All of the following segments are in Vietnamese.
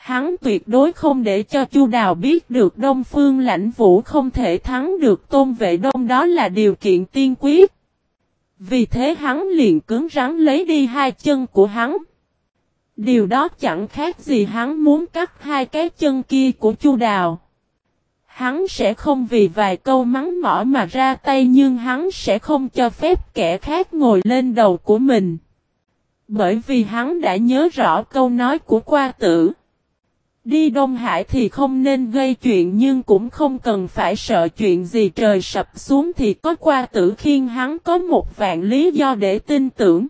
Hắn tuyệt đối không để cho Chu Đào biết được Đông Phương Lãnh Vũ không thể thắng được Tôn Vệ Đông, đó là điều kiện tiên quyết. Vì thế hắn liền cứng rắn lấy đi hai chân của hắn. Điều đó chẳng khác gì hắn muốn cắt hai cái chân kia của Chu Đào. Hắn sẽ không vì vài câu mắng mỏ mà ra tay, nhưng hắn sẽ không cho phép kẻ khác ngồi lên đầu của mình. Bởi vì hắn đã nhớ rõ câu nói của qua tử. Đi Đông Hải thì không nên gây chuyện nhưng cũng không cần phải sợ chuyện gì trời sập xuống thì có qua tử khiên hắn có một vạn lý do để tin tưởng.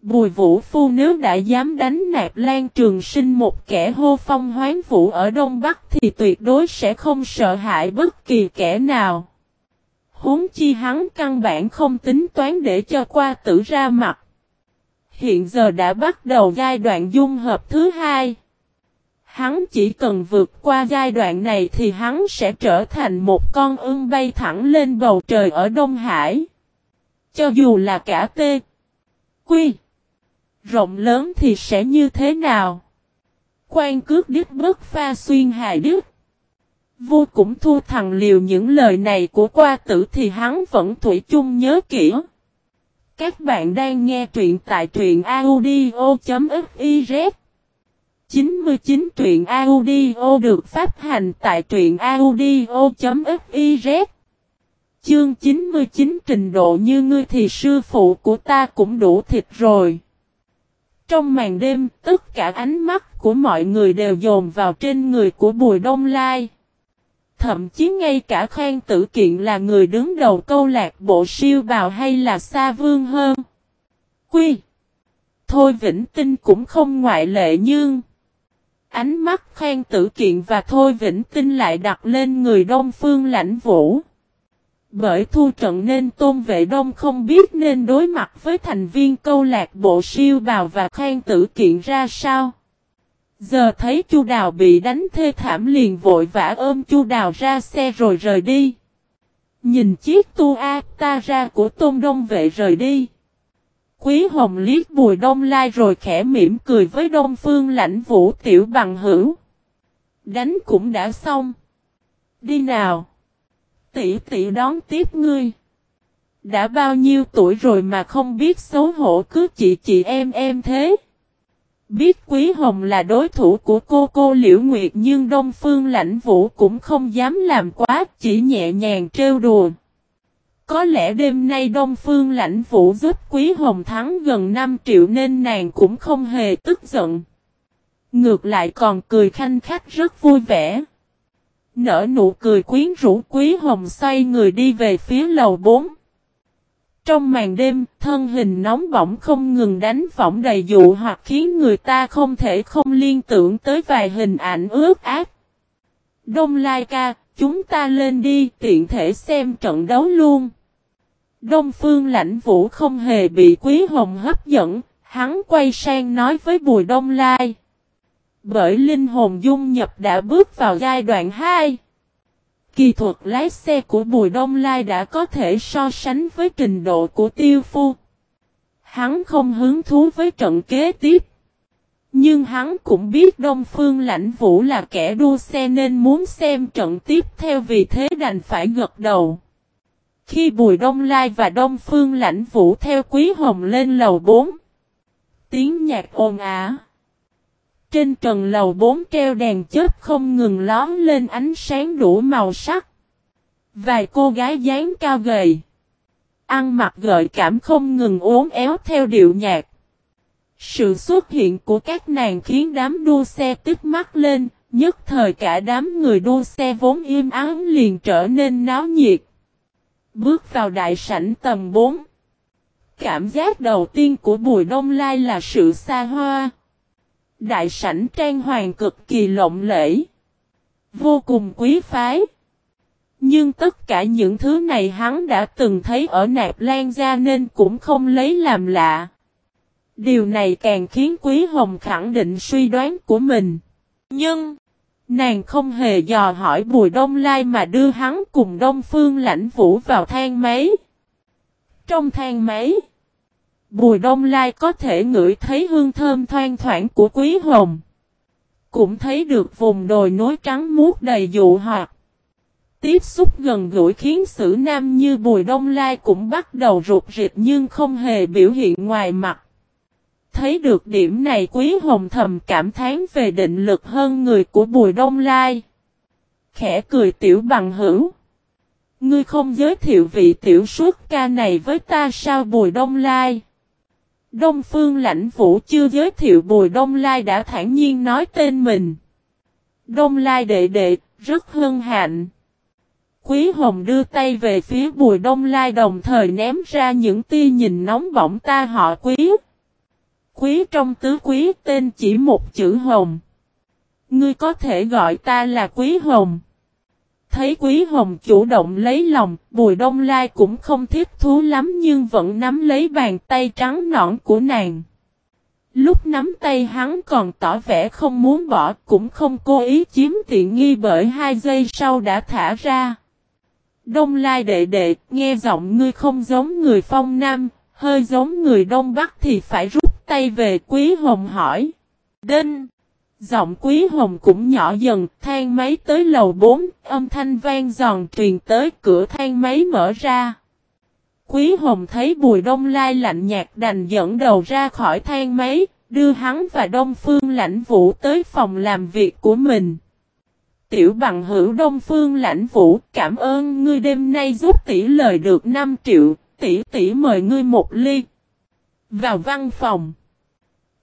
Bùi vũ phu nếu đã dám đánh nạp lan trường sinh một kẻ hô phong hoán vũ ở Đông Bắc thì tuyệt đối sẽ không sợ hãi bất kỳ kẻ nào. Huống chi hắn căn bản không tính toán để cho qua tử ra mặt. Hiện giờ đã bắt đầu giai đoạn dung hợp thứ hai. Hắn chỉ cần vượt qua giai đoạn này thì hắn sẽ trở thành một con ưng bay thẳng lên bầu trời ở Đông Hải. Cho dù là cả tê Quy, rộng lớn thì sẽ như thế nào? Quan cước đứt bất pha xuyên hài đứt. Vua cũng thu thằng liều những lời này của qua tử thì hắn vẫn thủy chung nhớ kỹ. Các bạn đang nghe truyện tại truyện audio.fif 99 truyện audio được phát hành tại truyện audio.fiz Chương 99 trình độ như ngươi thì sư phụ của ta cũng đủ thịt rồi. Trong màn đêm, tất cả ánh mắt của mọi người đều dồn vào trên người của Bùi Đông Lai. Thậm chí ngay cả Khang Tử Kiện là người đứng đầu câu lạc bộ siêu bào hay là xa vương hơn. Quy. Thôi Vĩnh Tinh cũng không ngoại lệ nhưng. Ánh mắt khen Tử Kiện và Thôi Vĩnh Tinh lại đặt lên người Đông Phương Lãnh Vũ. Bởi thu trận nên Tôn Vệ Đông không biết nên đối mặt với thành viên câu lạc bộ siêu bào và khen Tử Kiện ra sao. Giờ thấy Chu Đào bị đánh thê thảm liền vội vã ôm Chu Đào ra xe rồi rời đi. Nhìn chiếc tu a ta ra của Tôn Đông Vệ rời đi. Quý Hồng liếc Bùi Đông Lai rồi khẽ mỉm cười với Đông Phương lãnh vũ tiểu bằng hữu. Đánh cũng đã xong. Đi nào. Tỷ tỷ đón tiếp ngươi. Đã bao nhiêu tuổi rồi mà không biết xấu hổ cứ chị chị em em thế. Biết Quý Hồng là đối thủ của cô cô Liễu Nguyệt nhưng Đông Phương Lãnh Vũ cũng không dám làm quá, chỉ nhẹ nhàng trêu đùa. Có lẽ đêm nay Đông Phương Lãnh Vũ giúp Quý Hồng thắng gần 5 triệu nên nàng cũng không hề tức giận. Ngược lại còn cười khanh khách rất vui vẻ. Nở nụ cười quyến rũ Quý Hồng xoay người đi về phía lầu 4. Trong màn đêm, thân hình nóng bỏng không ngừng đánh võng đầy dụ hoặc khiến người ta không thể không liên tưởng tới vài hình ảnh ướt ác. Đông Lai ca, chúng ta lên đi tiện thể xem trận đấu luôn. Đông Phương lãnh vũ không hề bị Quý Hồng hấp dẫn, hắn quay sang nói với Bùi Đông Lai. Bởi linh hồn dung nhập đã bước vào giai đoạn 2. Kỳ thuật lái xe của Bùi Đông Lai đã có thể so sánh với trình độ của tiêu phu. Hắn không hứng thú với trận kế tiếp. Nhưng hắn cũng biết Đông Phương Lãnh Vũ là kẻ đua xe nên muốn xem trận tiếp theo vì thế đành phải gật đầu. Khi Bùi Đông Lai và Đông Phương Lãnh Vũ theo Quý Hồng lên lầu 4. Tiếng nhạc ồn ả. Trên trần lầu 4 treo đèn chớp không ngừng lóm lên ánh sáng đủ màu sắc. Vài cô gái dáng cao gầy. Ăn mặc gợi cảm không ngừng uốn éo theo điệu nhạc. Sự xuất hiện của các nàng khiến đám đua xe tức mắt lên, nhất thời cả đám người đua xe vốn im ắng liền trở nên náo nhiệt. Bước vào đại sảnh tầng 4. Cảm giác đầu tiên của Bùi Đông Lai là sự xa hoa. Đại sảnh trang hoàng cực kỳ lộng lẫy. Vô cùng quý phái. Nhưng tất cả những thứ này hắn đã từng thấy ở nạp lan gia nên cũng không lấy làm lạ. Điều này càng khiến Quý Hồng khẳng định suy đoán của mình. Nhưng, nàng không hề dò hỏi Bùi Đông Lai mà đưa hắn cùng Đông Phương lãnh vũ vào thang máy. Trong thang máy, Bùi Đông Lai có thể ngửi thấy hương thơm thoang thoảng của Quý Hồng. cũng thấy được vùng đồi nối trắng muốt đầy dụ hoạt. Tiếp xúc gần gũi khiến sử nam như Bùi Đông Lai cũng bắt đầu rụt rịch nhưng không hề biểu hiện ngoài mặt. Thấy được điểm này Quý Hồng thầm cảm thán về định lực hơn người của Bùi Đông Lai. Khẽ cười tiểu bằng hữu. Ngươi không giới thiệu vị tiểu suốt ca này với ta sao Bùi Đông Lai? Đông Phương Lãnh Vũ chưa giới thiệu Bùi Đông Lai đã thản nhiên nói tên mình. Đông Lai đệ đệ, rất hân hạnh. Quý Hồng đưa tay về phía Bùi Đông Lai đồng thời ném ra những tia nhìn nóng bỏng ta họ quý. Quý trong tứ quý tên chỉ một chữ Hồng. Ngươi có thể gọi ta là Quý Hồng. Thấy Quý Hồng chủ động lấy lòng, Bùi Đông Lai cũng không thiết thú lắm nhưng vẫn nắm lấy bàn tay trắng nõn của nàng. Lúc nắm tay hắn còn tỏ vẻ không muốn bỏ cũng không cố ý chiếm tiện nghi bởi hai giây sau đã thả ra. Đông Lai đệ đệ, nghe giọng ngươi không giống người phong Nam, hơi giống người Đông Bắc thì phải rút tay về Quý Hồng hỏi. Đinh! Giọng Quý Hồng cũng nhỏ dần, thang máy tới lầu 4, âm thanh vang giòn truyền tới cửa thang máy mở ra. Quý Hồng thấy Bùi Đông Lai lạnh nhạt đành dẫn đầu ra khỏi thang máy, đưa hắn và Đông Phương Lãnh Vũ tới phòng làm việc của mình. Tiểu bằng hữu Đông Phương Lãnh Vũ, cảm ơn ngươi đêm nay giúp tỷ lời được 5 triệu, tỷ tỷ mời ngươi một ly. Vào văn phòng.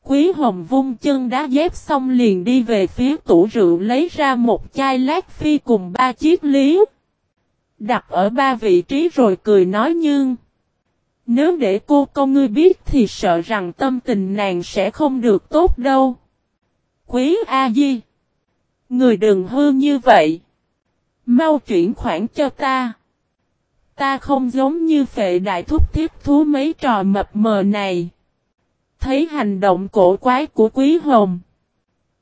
Quý Hồng vung chân đá dép xong liền đi về phía tủ rượu lấy ra một chai lát phi cùng ba chiếc lý. Đặt ở ba vị trí rồi cười nói nhưng. Nếu để cô công ngươi biết thì sợ rằng tâm tình nàng sẽ không được tốt đâu. Quý A-di. Người đừng hư như vậy. Mau chuyển khoản cho ta. Ta không giống như phệ đại thúc thiết thú mấy trò mập mờ này. Thấy hành động cổ quái của Quý Hồng.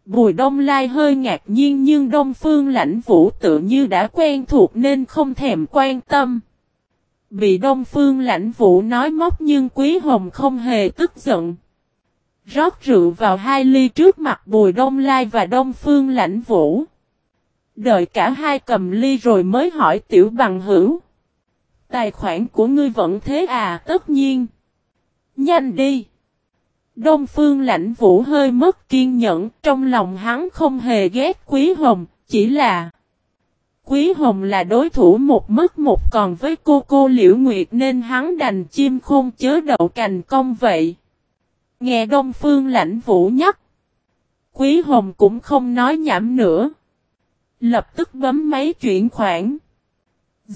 Bùi Đông Lai hơi ngạc nhiên nhưng Đông Phương lãnh vũ tự như đã quen thuộc nên không thèm quan tâm. Bị Đông Phương lãnh vũ nói móc nhưng Quý Hồng không hề tức giận. Rót rượu vào hai ly trước mặt Bùi Đông Lai và Đông Phương lãnh vũ. Đợi cả hai cầm ly rồi mới hỏi tiểu bằng hữu. Tài khoản của ngươi vẫn thế à tất nhiên. Nhanh đi. Đông Phương lãnh vũ hơi mất kiên nhẫn, trong lòng hắn không hề ghét Quý Hồng, chỉ là Quý Hồng là đối thủ một mất một còn với cô cô Liễu Nguyệt nên hắn đành chim khôn chớ đậu cành công vậy. Nghe Đông Phương lãnh vũ nhắc. Quý Hồng cũng không nói nhảm nữa. Lập tức bấm máy chuyển khoản.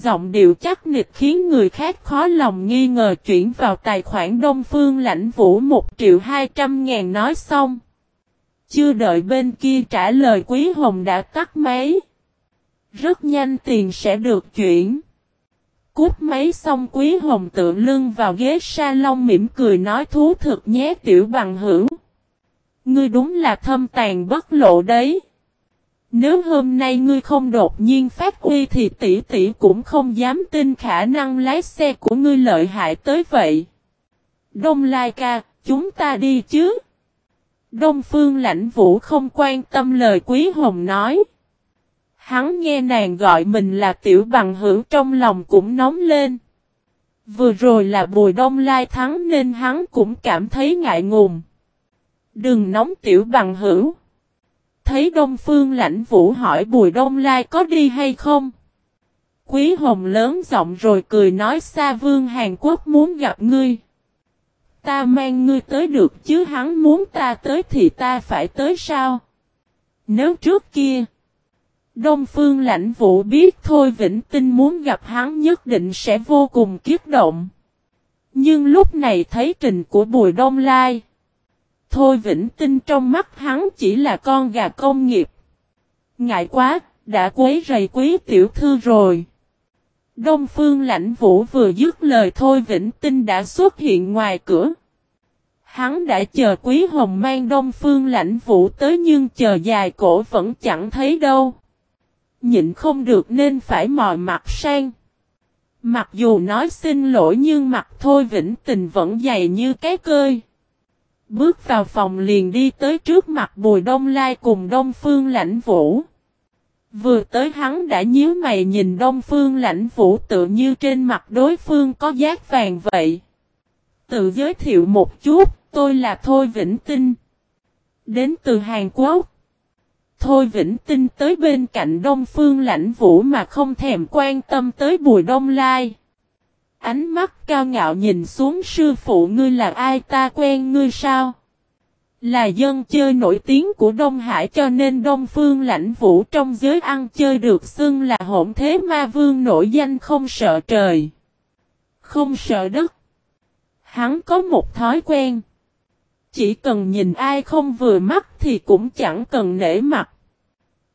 Giọng điệu chắc nịch khiến người khác khó lòng nghi ngờ chuyển vào tài khoản Đông Phương lãnh vũ 1 triệu 200 ngàn nói xong. Chưa đợi bên kia trả lời Quý Hồng đã tắt máy. Rất nhanh tiền sẽ được chuyển. Cút máy xong Quý Hồng tự lưng vào ghế salon mỉm cười nói thú thực nhé tiểu bằng hữu. Ngươi đúng là thâm tàn bất lộ đấy. Nếu hôm nay ngươi không đột nhiên phát uy thì tỷ tỷ cũng không dám tin khả năng lái xe của ngươi lợi hại tới vậy. Đông Lai ca, chúng ta đi chứ? Đông Phương lãnh vũ không quan tâm lời Quý Hồng nói. Hắn nghe nàng gọi mình là tiểu bằng hữu trong lòng cũng nóng lên. Vừa rồi là Bùi Đông Lai thắng nên hắn cũng cảm thấy ngại ngùng. Đừng nóng tiểu bằng hữu. Thấy Đông Phương lãnh vũ hỏi Bùi Đông Lai có đi hay không? Quý Hồng lớn giọng rồi cười nói xa vương Hàn Quốc muốn gặp ngươi. Ta mang ngươi tới được chứ hắn muốn ta tới thì ta phải tới sao? Nếu trước kia, Đông Phương lãnh vũ biết Thôi Vĩnh Tinh muốn gặp hắn nhất định sẽ vô cùng kiếp động. Nhưng lúc này thấy trình của Bùi Đông Lai. Thôi Vĩnh Tinh trong mắt hắn chỉ là con gà công nghiệp. Ngại quá, đã quấy rầy quý tiểu thư rồi. Đông Phương Lãnh Vũ vừa dứt lời Thôi Vĩnh Tinh đã xuất hiện ngoài cửa. Hắn đã chờ Quý Hồng mang Đông Phương Lãnh Vũ tới nhưng chờ dài cổ vẫn chẳng thấy đâu. Nhịn không được nên phải mò mặt sang. Mặc dù nói xin lỗi nhưng mặt Thôi Vĩnh Tình vẫn dày như cái cơi. Bước vào phòng liền đi tới trước mặt Bùi Đông Lai cùng Đông Phương Lãnh Vũ. Vừa tới hắn đã nhíu mày nhìn Đông Phương Lãnh Vũ tự như trên mặt đối phương có giác vàng vậy. Tự giới thiệu một chút, tôi là Thôi Vĩnh Tinh. Đến từ Hàn Quốc. Thôi Vĩnh Tinh tới bên cạnh Đông Phương Lãnh Vũ mà không thèm quan tâm tới Bùi Đông Lai. Ánh mắt cao ngạo nhìn xuống sư phụ ngươi là ai, ta quen ngươi sao? Là dân chơi nổi tiếng của Đông Hải cho nên Đông Phương Lãnh Vũ trong giới ăn chơi được xưng là hỗn thế ma vương nổi danh không sợ trời. Không sợ đất. Hắn có một thói quen. Chỉ cần nhìn ai không vừa mắt thì cũng chẳng cần nể mặt.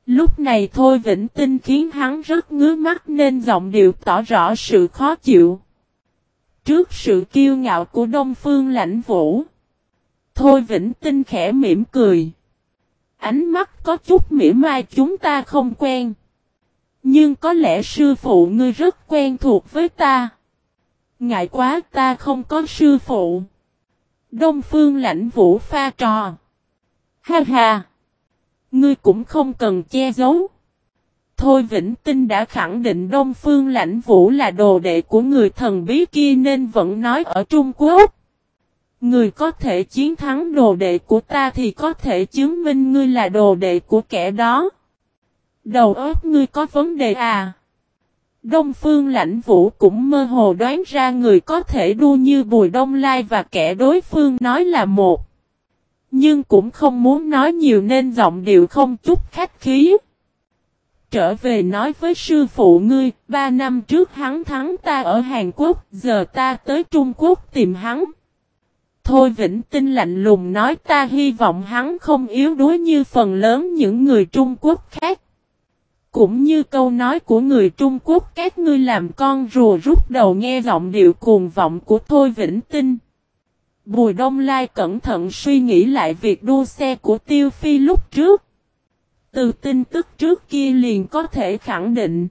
Lúc này thôi Vĩnh Tinh khiến hắn rất ngứa mắt nên giọng điệu tỏ rõ sự khó chịu. Trước sự kiêu ngạo của Đông Phương Lãnh Vũ. Thôi Vĩnh Tinh khẽ mỉm cười. Ánh mắt có chút mỉa mai chúng ta không quen. Nhưng có lẽ sư phụ ngươi rất quen thuộc với ta. Ngại quá ta không có sư phụ. Đông Phương Lãnh Vũ pha trò. Ha ha. Ngươi cũng không cần che giấu. Thôi Vĩnh Tinh đã khẳng định Đông Phương Lãnh Vũ là đồ đệ của người thần bí kia nên vẫn nói ở Trung Quốc. Người có thể chiến thắng đồ đệ của ta thì có thể chứng minh ngươi là đồ đệ của kẻ đó. Đầu óc ngươi có vấn đề à? Đông Phương Lãnh Vũ cũng mơ hồ đoán ra người có thể đua như Bùi Đông Lai và kẻ đối phương nói là một. Nhưng cũng không muốn nói nhiều nên giọng điệu không chút khách khí. Trở về nói với sư phụ ngươi, ba năm trước hắn thắng ta ở Hàn Quốc, giờ ta tới Trung Quốc tìm hắn. Thôi Vĩnh Tinh lạnh lùng nói ta hy vọng hắn không yếu đuối như phần lớn những người Trung Quốc khác. Cũng như câu nói của người Trung Quốc các ngươi làm con rùa rút đầu nghe giọng điệu cuồng vọng của Thôi Vĩnh Tinh. Bùi Đông Lai cẩn thận suy nghĩ lại việc đua xe của Tiêu Phi lúc trước. Từ tin tức trước kia liền có thể khẳng định.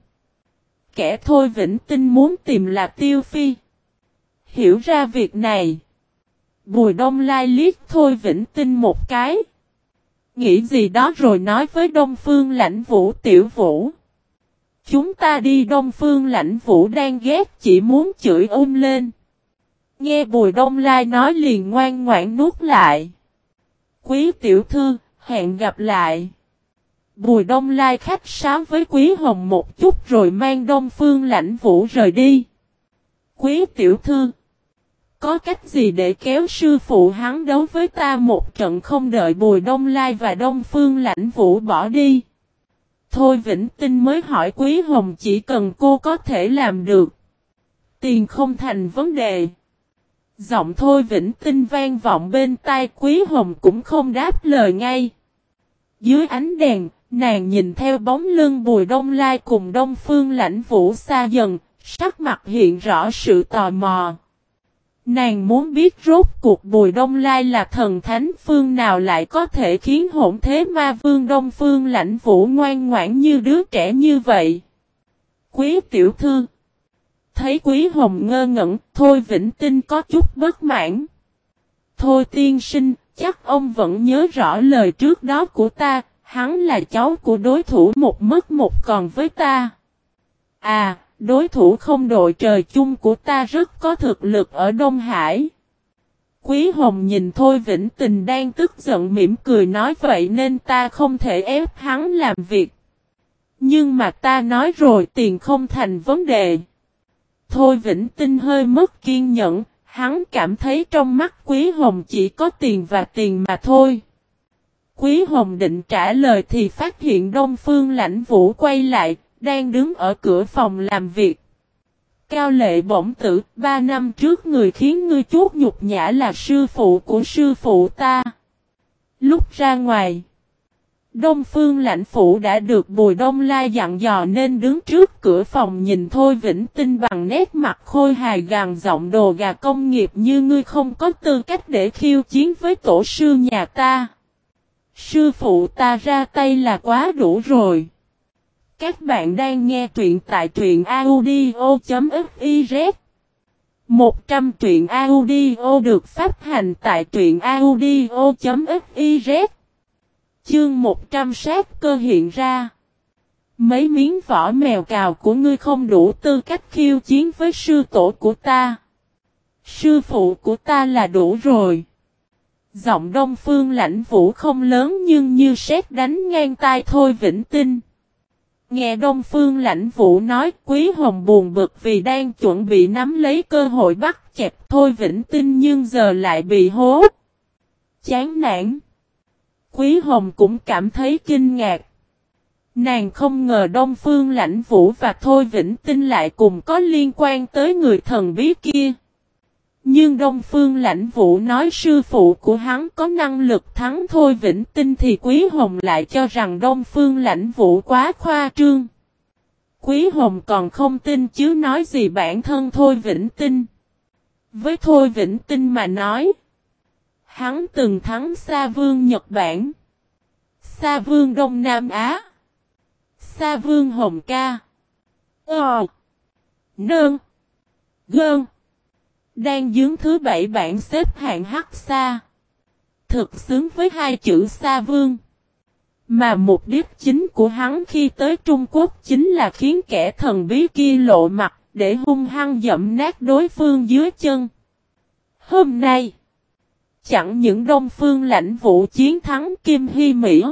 Kẻ Thôi Vĩnh Tinh muốn tìm là Tiêu Phi. Hiểu ra việc này. Bùi Đông Lai liếc Thôi Vĩnh Tinh một cái. Nghĩ gì đó rồi nói với Đông Phương Lãnh Vũ Tiểu Vũ. Chúng ta đi Đông Phương Lãnh Vũ đang ghét chỉ muốn chửi ôm lên. Nghe Bùi Đông Lai nói liền ngoan ngoãn nuốt lại. Quý tiểu thư, hẹn gặp lại. Bùi Đông Lai khách sáo với Quý Hồng một chút rồi mang Đông Phương Lãnh Vũ rời đi. Quý tiểu thư, có cách gì để kéo sư phụ hắn đấu với ta một trận không đợi Bùi Đông Lai và Đông Phương Lãnh Vũ bỏ đi? Thôi Vĩnh Tinh mới hỏi Quý Hồng chỉ cần cô có thể làm được. Tiền không thành vấn đề. Giọng Thôi Vĩnh Tinh vang vọng bên tai Quý Hồng cũng không đáp lời ngay. Dưới ánh đèn, nàng nhìn theo bóng lưng Bùi Đông Lai cùng Đông Phương Lãnh Vũ xa dần, sắc mặt hiện rõ sự tò mò. Nàng muốn biết rốt cuộc Bùi Đông Lai là thần thánh phương nào lại có thể khiến hỗn thế ma vương Đông Phương lãnh vũ ngoan ngoãn như đứa trẻ như vậy. Quý tiểu thư Thấy quý hồng ngơ ngẩn, thôi vĩnh tinh có chút bất mãn. Thôi tiên sinh, chắc ông vẫn nhớ rõ lời trước đó của ta, hắn là cháu của đối thủ một mất một còn với ta. À, Đối thủ không đội trời chung của ta rất có thực lực ở Đông Hải. Quý Hồng nhìn Thôi Vĩnh Tình đang tức giận mỉm cười nói vậy nên ta không thể ép hắn làm việc. Nhưng mà ta nói rồi tiền không thành vấn đề. Thôi Vĩnh Tinh hơi mất kiên nhẫn, hắn cảm thấy trong mắt Quý Hồng chỉ có tiền và tiền mà thôi. Quý Hồng định trả lời thì phát hiện Đông Phương Lãnh Vũ quay lại, đang đứng ở cửa phòng làm việc. Cao lệ bổng tử, ba năm trước người khiến ngươi chút nhục nhã là sư phụ của sư phụ ta. Lúc ra ngoài, Đông Phương lãnh phủ đã được Bùi Đông Lai dặn dò nên đứng trước cửa phòng nhìn Thôi Vĩnh Tinh bằng nét mặt khôi hài gàn giọng đồ gà công nghiệp như ngươi không có tư cách để khiêu chiến với tổ sư nhà ta. Sư phụ ta ra tay là quá đủ rồi. Các bạn đang nghe truyện tại truyện audio.fiz 100 truyện audio được phát hành tại truyện audio.fiz Chương 100 sát cơ hiện ra Mấy miếng vỏ mèo cào của ngươi không đủ tư cách khiêu chiến với sư tổ của ta. Sư phụ của ta là đủ rồi. Giọng đông phương lãnh vũ không lớn nhưng như sét đánh ngang tai thôi vĩnh tinh. Nghe đông phương lãnh vũ nói, quý hồng buồn bực vì đang chuẩn bị nắm lấy cơ hội bắt chẹp thôi vĩnh tinh nhưng giờ lại bị hố. Chán nản. Quý hồng cũng cảm thấy kinh ngạc. Nàng không ngờ Đông Phương Lãnh Vũ và Thôi Vĩnh Tinh lại cùng có liên quan tới người thần bí kia. Nhưng Đông Phương Lãnh Vũ nói sư phụ của hắn có năng lực thắng Thôi Vĩnh Tinh thì Quý Hồng lại cho rằng Đông Phương Lãnh Vũ quá khoa trương. Quý Hồng còn không tin chứ nói gì bản thân Thôi Vĩnh Tinh. Với Thôi Vĩnh Tinh mà nói. Hắn từng thắng Sa Vương Nhật Bản. Sa Vương Đông Nam Á. Sa Vương Hồng Ca. Ờ. Nương. Gơn. Đang dướng thứ bảy bảng xếp hạng hắc xa. Thực xứng với hai chữ Sa Vương. Mà mục đích chính của hắn khi tới Trung Quốc chính là khiến kẻ thần bí kia lộ mặt để hung hăng dẫm nát đối phương dưới chân. Hôm nay, chẳng những Đông Phương lãnh vụ chiến thắng Kim Hy Mỹ,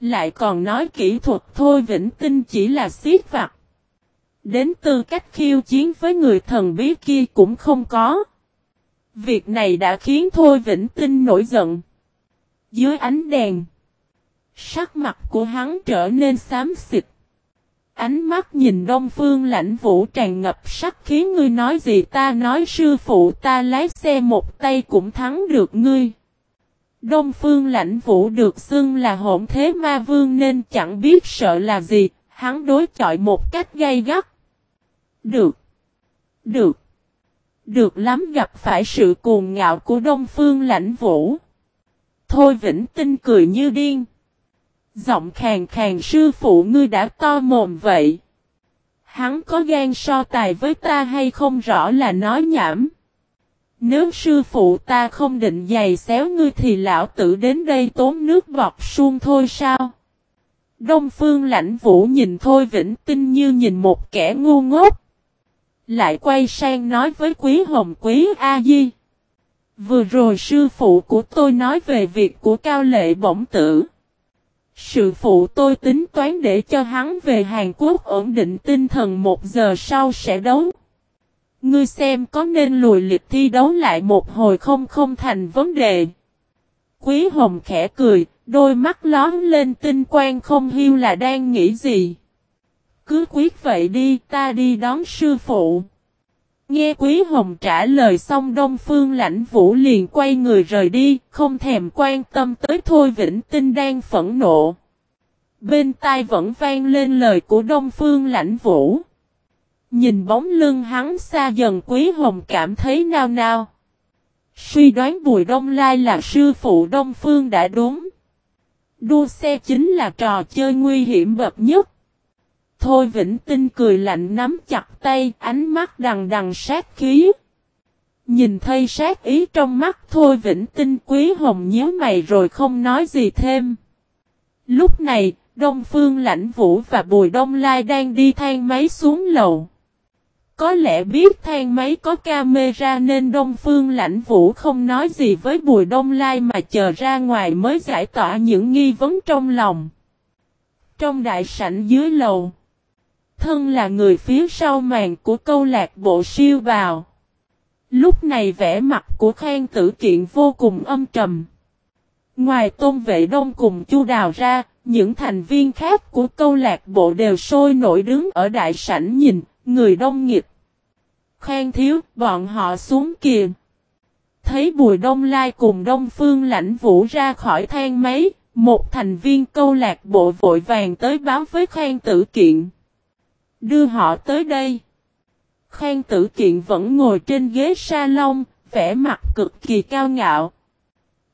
lại còn nói kỹ thuật thôi Vĩnh Tinh chỉ là xiết vặt. Đến tư cách khiêu chiến với người thần bí kia cũng không có. Việc này đã khiến Thôi Vĩnh Tinh nổi giận. Dưới ánh đèn, sắc mặt của hắn trở nên xám xịt. Ánh mắt nhìn Đông Phương lãnh vũ tràn ngập sắc khí ngươi nói gì ta nói sư phụ ta lái xe một tay cũng thắng được ngươi. Đông Phương lãnh vũ được xưng là hỗn thế ma vương nên chẳng biết sợ là gì, hắn đối chọi một cách gay gắt. Được. Được. Được lắm gặp phải sự cuồng ngạo của Đông Phương lãnh vũ. Thôi Vĩnh Tinh cười như điên. Giọng khàn khàn, sư phụ, ngươi đã to mồm vậy. Hắn có gan so tài với ta hay không rõ là nói nhảm. Nếu sư phụ ta không định giày xéo ngươi thì lão tử đến đây tốn nước vọt suông thôi sao? Đông phương lãnh vũ nhìn Thôi Vĩnh Tinh như nhìn một kẻ ngu ngốc. Lại quay sang nói với Quý Hồng Quý A-di. Vừa rồi sư phụ của tôi nói về việc của cao lệ bổng tử. Sư phụ tôi tính toán để cho hắn về Hàn Quốc ổn định tinh thần một giờ sau sẽ đấu. Ngươi xem có nên lùi lịch thi đấu lại một hồi không không thành vấn đề. Quý Hồng khẽ cười, đôi mắt lón lên tinh quang không hiu là đang nghĩ gì. Cứ quyết vậy đi, ta đi đón sư phụ. Nghe Quý Hồng trả lời xong Đông Phương Lãnh Vũ liền quay người rời đi, không thèm quan tâm tới Thôi Vĩnh Tinh đang phẫn nộ. Bên tai vẫn vang lên lời của Đông Phương Lãnh Vũ. Nhìn bóng lưng hắn xa dần Quý Hồng cảm thấy nao nao. Suy đoán Bùi Đông Lai là sư phụ Đông Phương đã đúng. Đua xe chính là trò chơi nguy hiểm bậc nhất. Thôi Vĩnh Tinh cười lạnh nắm chặt tay, ánh mắt đằng đằng sát khí. Nhìn thấy sát ý trong mắt Thôi Vĩnh Tinh Quý Hồng nhíu mày rồi không nói gì thêm. Lúc này, Đông Phương Lãnh Vũ và Bùi Đông Lai đang đi thang máy xuống lầu. Có lẽ biết thang máy có camera nên Đông Phương Lãnh Vũ không nói gì với Bùi Đông Lai mà chờ ra ngoài mới giải tỏa những nghi vấn trong lòng. Trong đại sảnh dưới lầu, thân là người phía sau màn của câu lạc bộ siêu bào. Lúc này vẻ mặt của Khang Tử Kiện vô cùng âm trầm. Ngoài tôn vệ đông cùng chu đào ra, những thành viên khác của câu lạc bộ đều sôi nổi đứng ở đại sảnh nhìn, người đông nghịch. Khang thiếu, bọn họ xuống kìa. Thấy Bùi Đông Lai cùng Đông Phương lãnh vũ ra khỏi thang máy, một thành viên câu lạc bộ vội vàng tới báo với Khang Tử Kiện. Đưa họ tới đây. Khang Tử Kiện vẫn ngồi trên ghế salon, vẻ mặt cực kỳ cao ngạo.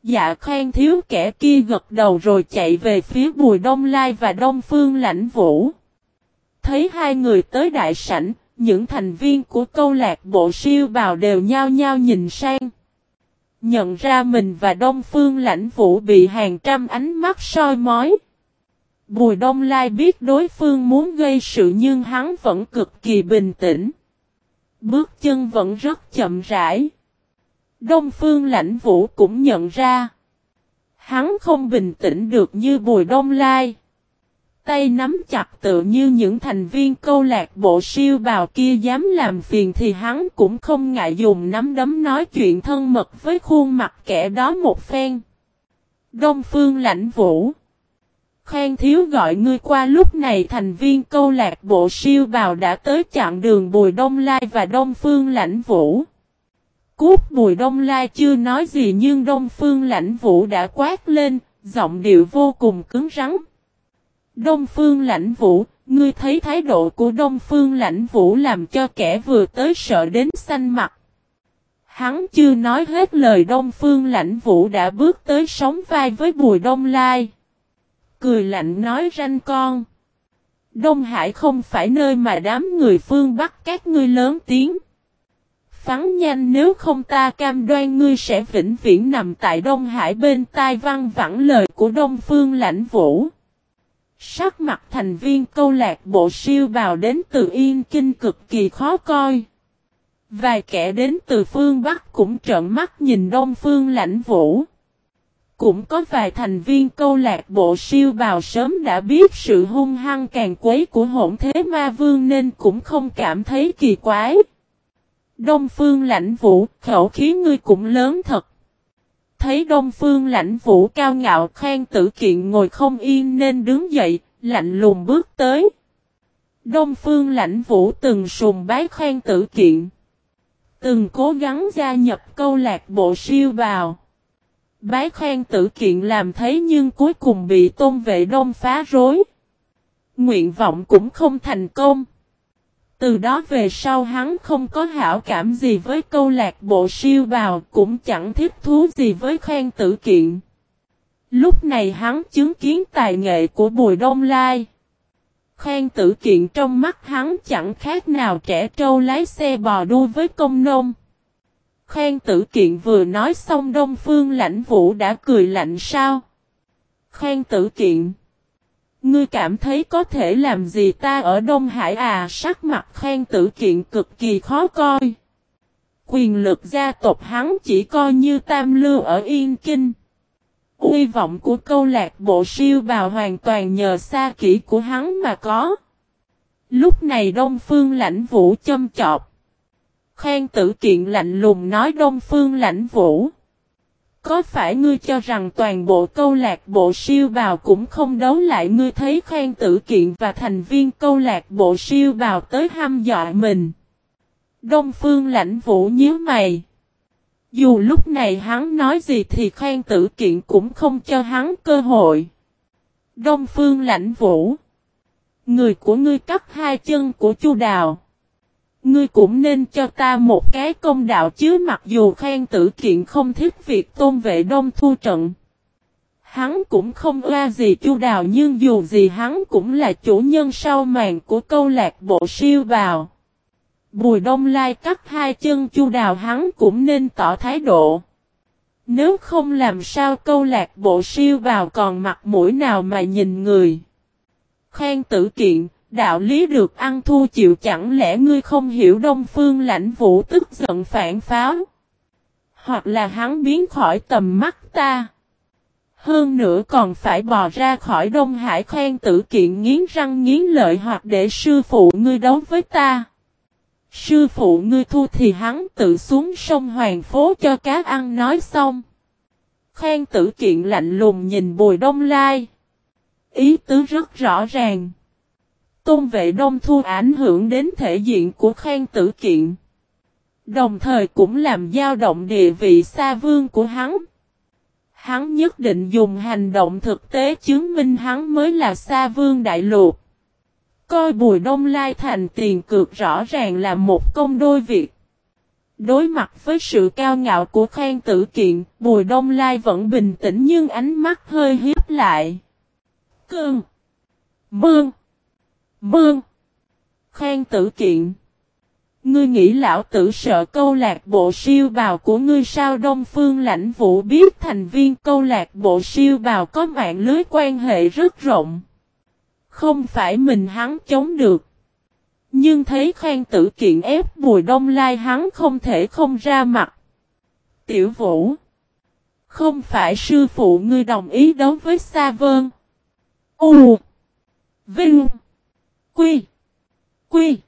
Dạ Khang thiếu kẻ kia gật đầu rồi chạy về phía Bùi Đông Lai và Đông Phương lãnh vũ. Thấy hai người tới đại sảnh, những thành viên của câu lạc bộ siêu bào đều nhao nhao nhìn sang. Nhận ra mình và Đông Phương lãnh vũ bị hàng trăm ánh mắt soi mói. Bùi Đông Lai biết đối phương muốn gây sự nhưng hắn vẫn cực kỳ bình tĩnh. Bước chân vẫn rất chậm rãi. Đông Phương lãnh vũ cũng nhận ra. Hắn không bình tĩnh được như Bùi Đông Lai. Tay nắm chặt tự như những thành viên câu lạc bộ siêu bào kia dám làm phiền thì hắn cũng không ngại dùng nắm đấm nói chuyện thân mật với khuôn mặt kẻ đó một phen. Đông Phương lãnh vũ. Khang thiếu gọi ngươi qua lúc này thành viên câu lạc bộ siêu bào đã tới chặn đường Bùi Đông Lai và Đông Phương lãnh vũ. Cút Bùi Đông Lai chưa nói gì nhưng Đông Phương lãnh vũ đã quát lên, giọng điệu vô cùng cứng rắn. Đông Phương lãnh vũ, ngươi thấy thái độ của Đông Phương lãnh vũ làm cho kẻ vừa tới sợ đến xanh mặt. Hắn chưa nói hết lời Đông Phương lãnh vũ đã bước tới sóng vai với Bùi Đông Lai. Cười lạnh nói ranh con. Đông Hải không phải nơi mà đám người phương bắt các ngươi lớn tiếng. Phắn nhanh nếu không ta cam đoan ngươi sẽ vĩnh viễn nằm tại Đông Hải bên tai văn vẳng lời của Đông Phương lãnh vũ. Sắc mặt thành viên câu lạc bộ siêu bào đến từ Yên Kinh cực kỳ khó coi. Vài kẻ đến từ phương Bắc cũng trợn mắt nhìn Đông Phương lãnh vũ. Cũng có vài thành viên câu lạc bộ siêu bào sớm đã biết sự hung hăng càng quấy của hỗn thế ma vương nên cũng không cảm thấy kỳ quái. Đông Phương lãnh vũ, khẩu khí ngươi cũng lớn thật. Thấy Đông Phương lãnh vũ cao ngạo khen tử kiện ngồi không yên nên đứng dậy, lạnh lùng bước tới. Đông Phương lãnh vũ từng sùng bái khen tử kiện. Từng cố gắng gia nhập câu lạc bộ siêu bào. Bái khen tử kiện làm thấy nhưng cuối cùng bị tôn vệ đông phá rối. Nguyện vọng cũng không thành công. Từ đó về sau hắn không có hảo cảm gì với câu lạc bộ siêu bào, cũng chẳng thiết thú gì với khen tử kiện. Lúc này hắn chứng kiến tài nghệ của Bùi Đông Lai. Khen tử kiện trong mắt hắn chẳng khác nào trẻ trâu lái xe bò đua với công nông. Khen tử kiện vừa nói xong Đông Phương lãnh vũ đã cười lạnh sao. Khen tử kiện. Ngươi cảm thấy có thể làm gì ta ở Đông Hải à sắc mặt khen tử kiện cực kỳ khó coi. Quyền lực gia tộc hắn chỉ coi như tam lưu ở Yên Kinh. Uy vọng của câu lạc bộ siêu bào hoàn toàn nhờ xa kỹ của hắn mà có. Lúc này Đông Phương lãnh vũ châm chọc. Khen tử kiện lạnh lùng nói Đông Phương lãnh vũ. Có phải ngươi cho rằng toàn bộ câu lạc bộ siêu bào cũng không đấu lại ngươi thấy khen tử kiện và thành viên câu lạc bộ siêu bào tới hăm dọa mình. Đông Phương lãnh vũ nhíu mày. Dù lúc này hắn nói gì thì khen tử kiện cũng không cho hắn cơ hội. Đông Phương lãnh vũ. Người của ngươi cắt hai chân của chu đào. Ngươi cũng nên cho ta một cái công đạo chứ mặc dù khen tử kiện không thích việc tôn vệ đông thu trận. Hắn cũng không oa gì chu đào nhưng dù gì hắn cũng là chủ nhân sau màn của câu lạc bộ siêu bào. Bùi đông lai cắt hai chân chu đào hắn cũng nên tỏ thái độ. Nếu không làm sao câu lạc bộ siêu bào còn mặt mũi nào mà nhìn người. Khen tử kiện, đạo lý được ăn thu chịu chẳng lẽ ngươi không hiểu đông phương lãnh vũ tức giận phản pháo. Hoặc là hắn biến khỏi tầm mắt ta. Hơn nữa còn phải bò ra khỏi Đông Hải khen tử kiện nghiến răng nghiến lợi hoặc để sư phụ ngươi đấu với ta. Sư phụ ngươi thu thì hắn tự xuống sông Hoàng Phố cho cá ăn nói xong. Khen tử kiện lạnh lùng nhìn bùi đông lai. Ý tứ rất rõ ràng. Tôn vệ đông thu ảnh hưởng đến thể diện của khang tử kiện. Đồng thời cũng làm dao động địa vị xa vương của hắn. Hắn nhất định dùng hành động thực tế chứng minh hắn mới là xa vương đại lục. Coi bùi đông lai thành tiền cược rõ ràng là một công đôi việc. Đối mặt với sự cao ngạo của khang tử kiện, bùi đông lai vẫn bình tĩnh nhưng ánh mắt hơi hiếp lại. Cương. Bương Bương. Khen tử kiện. Ngươi nghĩ lão tử sợ câu lạc bộ siêu bào của ngươi sao Đông Phương lãnh vũ biết thành viên câu lạc bộ siêu bào có mạng lưới quan hệ rất rộng. Không phải mình hắn chống được. Nhưng thấy khang tử kiện ép bùi đông lai hắn không thể không ra mặt. Tiểu vũ. Không phải sư phụ ngươi đồng ý đối với Sa Vân. U. Vinh. Quy. Quy.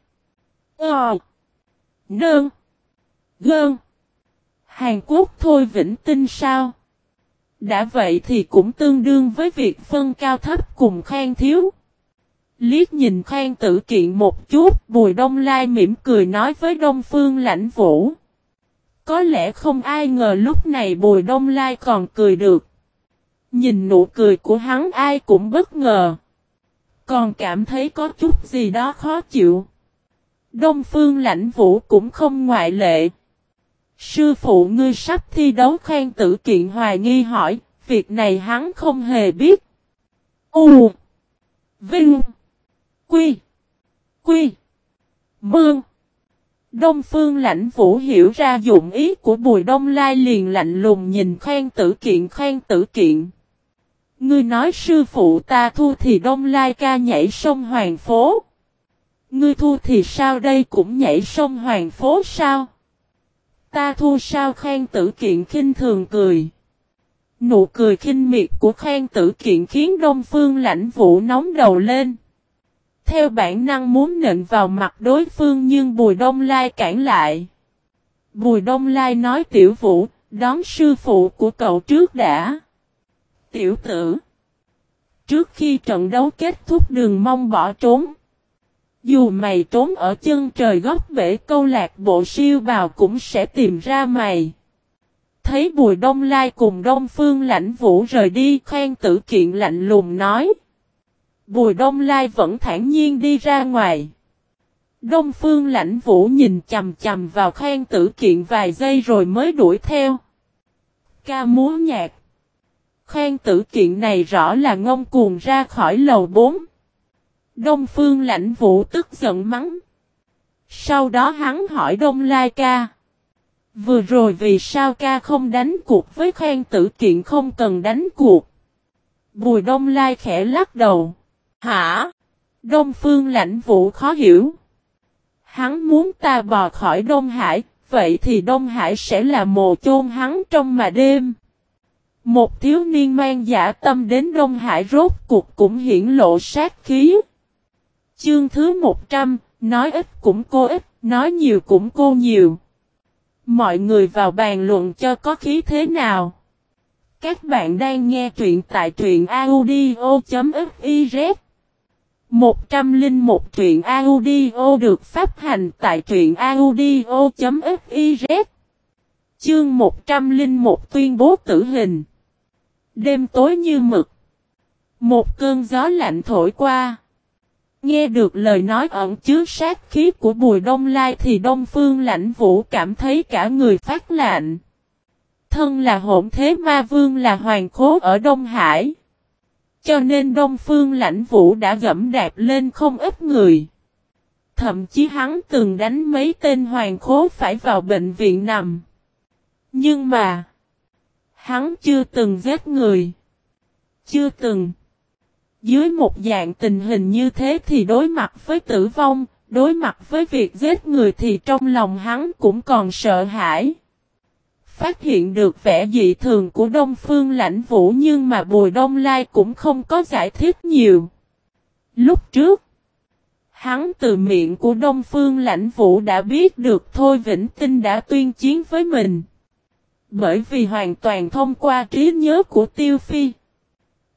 Ờ. Nơn. Gơn. Hàn Quốc thôi vĩnh tinh sao? Đã vậy thì cũng tương đương với việc phân cao thấp cùng khen thiếu. Liếc nhìn khang tử kiện một chút, Bùi Đông Lai mỉm cười nói với Đông Phương lãnh vũ. Có lẽ không ai ngờ lúc này Bùi Đông Lai còn cười được. Nhìn nụ cười của hắn ai cũng bất ngờ. Còn cảm thấy có chút gì đó khó chịu. Đông Phương lãnh vũ cũng không ngoại lệ. Sư phụ ngươi sắp thi đấu khen tử kiện hoài nghi hỏi, việc này hắn không hề biết. U Vinh Quy. Quy. Mương. Đông phương lãnh vũ hiểu ra dụng ý của bùi đông lai liền lạnh lùng nhìn khen tử kiện khen tử kiện. Ngươi nói sư phụ ta thu thì đông lai ca nhảy sông hoàng phố. Ngươi thu thì sao đây cũng nhảy sông hoàng phố sao? Ta thu sao khen tử kiện khinh thường cười. Nụ cười khinh miệt của khen tử kiện khiến đông phương lãnh vũ nóng đầu lên. Theo bản năng muốn nện vào mặt đối phương nhưng Bùi Đông Lai cản lại. Bùi Đông Lai nói tiểu vũ, đón sư phụ của cậu trước đã. Tiểu tử. Trước khi trận đấu kết thúc đừng mong bỏ trốn. Dù mày trốn ở chân trời góc bể câu lạc bộ siêu bào cũng sẽ tìm ra mày. Thấy Bùi Đông Lai cùng Đông Phương lãnh vũ rời đi, khoan tử kiện lạnh lùng nói. Bùi Đông Lai vẫn thản nhiên đi ra ngoài. Đông Phương lãnh vũ nhìn chầm chầm vào khoan tử kiện vài giây rồi mới đuổi theo. Ca múa nhạc. Khoan tử kiện này rõ là ngông cuồng ra khỏi lầu 4. Đông Phương lãnh vũ tức giận mắng. Sau đó hắn hỏi Đông Lai ca. Vừa rồi vì sao ca không đánh cuộc với khoan tử kiện không cần đánh cuộc. Bùi Đông Lai khẽ lắc đầu. Hả? Đông Phương lãnh vũ khó hiểu. Hắn muốn ta bò khỏi Đông Hải, vậy thì Đông Hải sẽ là mồ chôn hắn trong mà đêm. Một thiếu niên mang giả tâm đến Đông Hải rốt cuộc cũng hiển lộ sát khí. Chương thứ 100, nói ít cũng cô ít, nói nhiều cũng cô nhiều. Mọi người vào bàn luận cho có khí thế nào. Các bạn đang nghe truyện tại truyện audio.fiz 101 truyện audio được phát hành tại truyện audio.fiz Chương 101 tuyên bố tử hình Đêm tối như mực Một cơn gió lạnh thổi qua Nghe được lời nói ẩn chứa sát khí của Bùi Đông Lai thì Đông Phương lãnh vũ cảm thấy cả người phát lạnh Thân là hỗn thế ma vương là hoàng khố ở Đông Hải cho nên Đông Phương lãnh vũ đã gẫm đạp lên không ít người. Thậm chí hắn từng đánh mấy tên hoàng khố phải vào bệnh viện nằm. Nhưng mà, hắn chưa từng giết người. Chưa từng. Dưới một dạng tình hình như thế thì đối mặt với tử vong, đối mặt với việc giết người thì trong lòng hắn cũng còn sợ hãi phát hiện được vẻ dị thường của Đông Phương lãnh vũ nhưng mà Bùi Đông Lai cũng không có giải thích nhiều. Lúc trước, hắn từ miệng của Đông Phương lãnh vũ đã biết được Thôi Vĩnh Tinh đã tuyên chiến với mình. Bởi vì hoàn toàn thông qua trí nhớ của Tiêu Phi.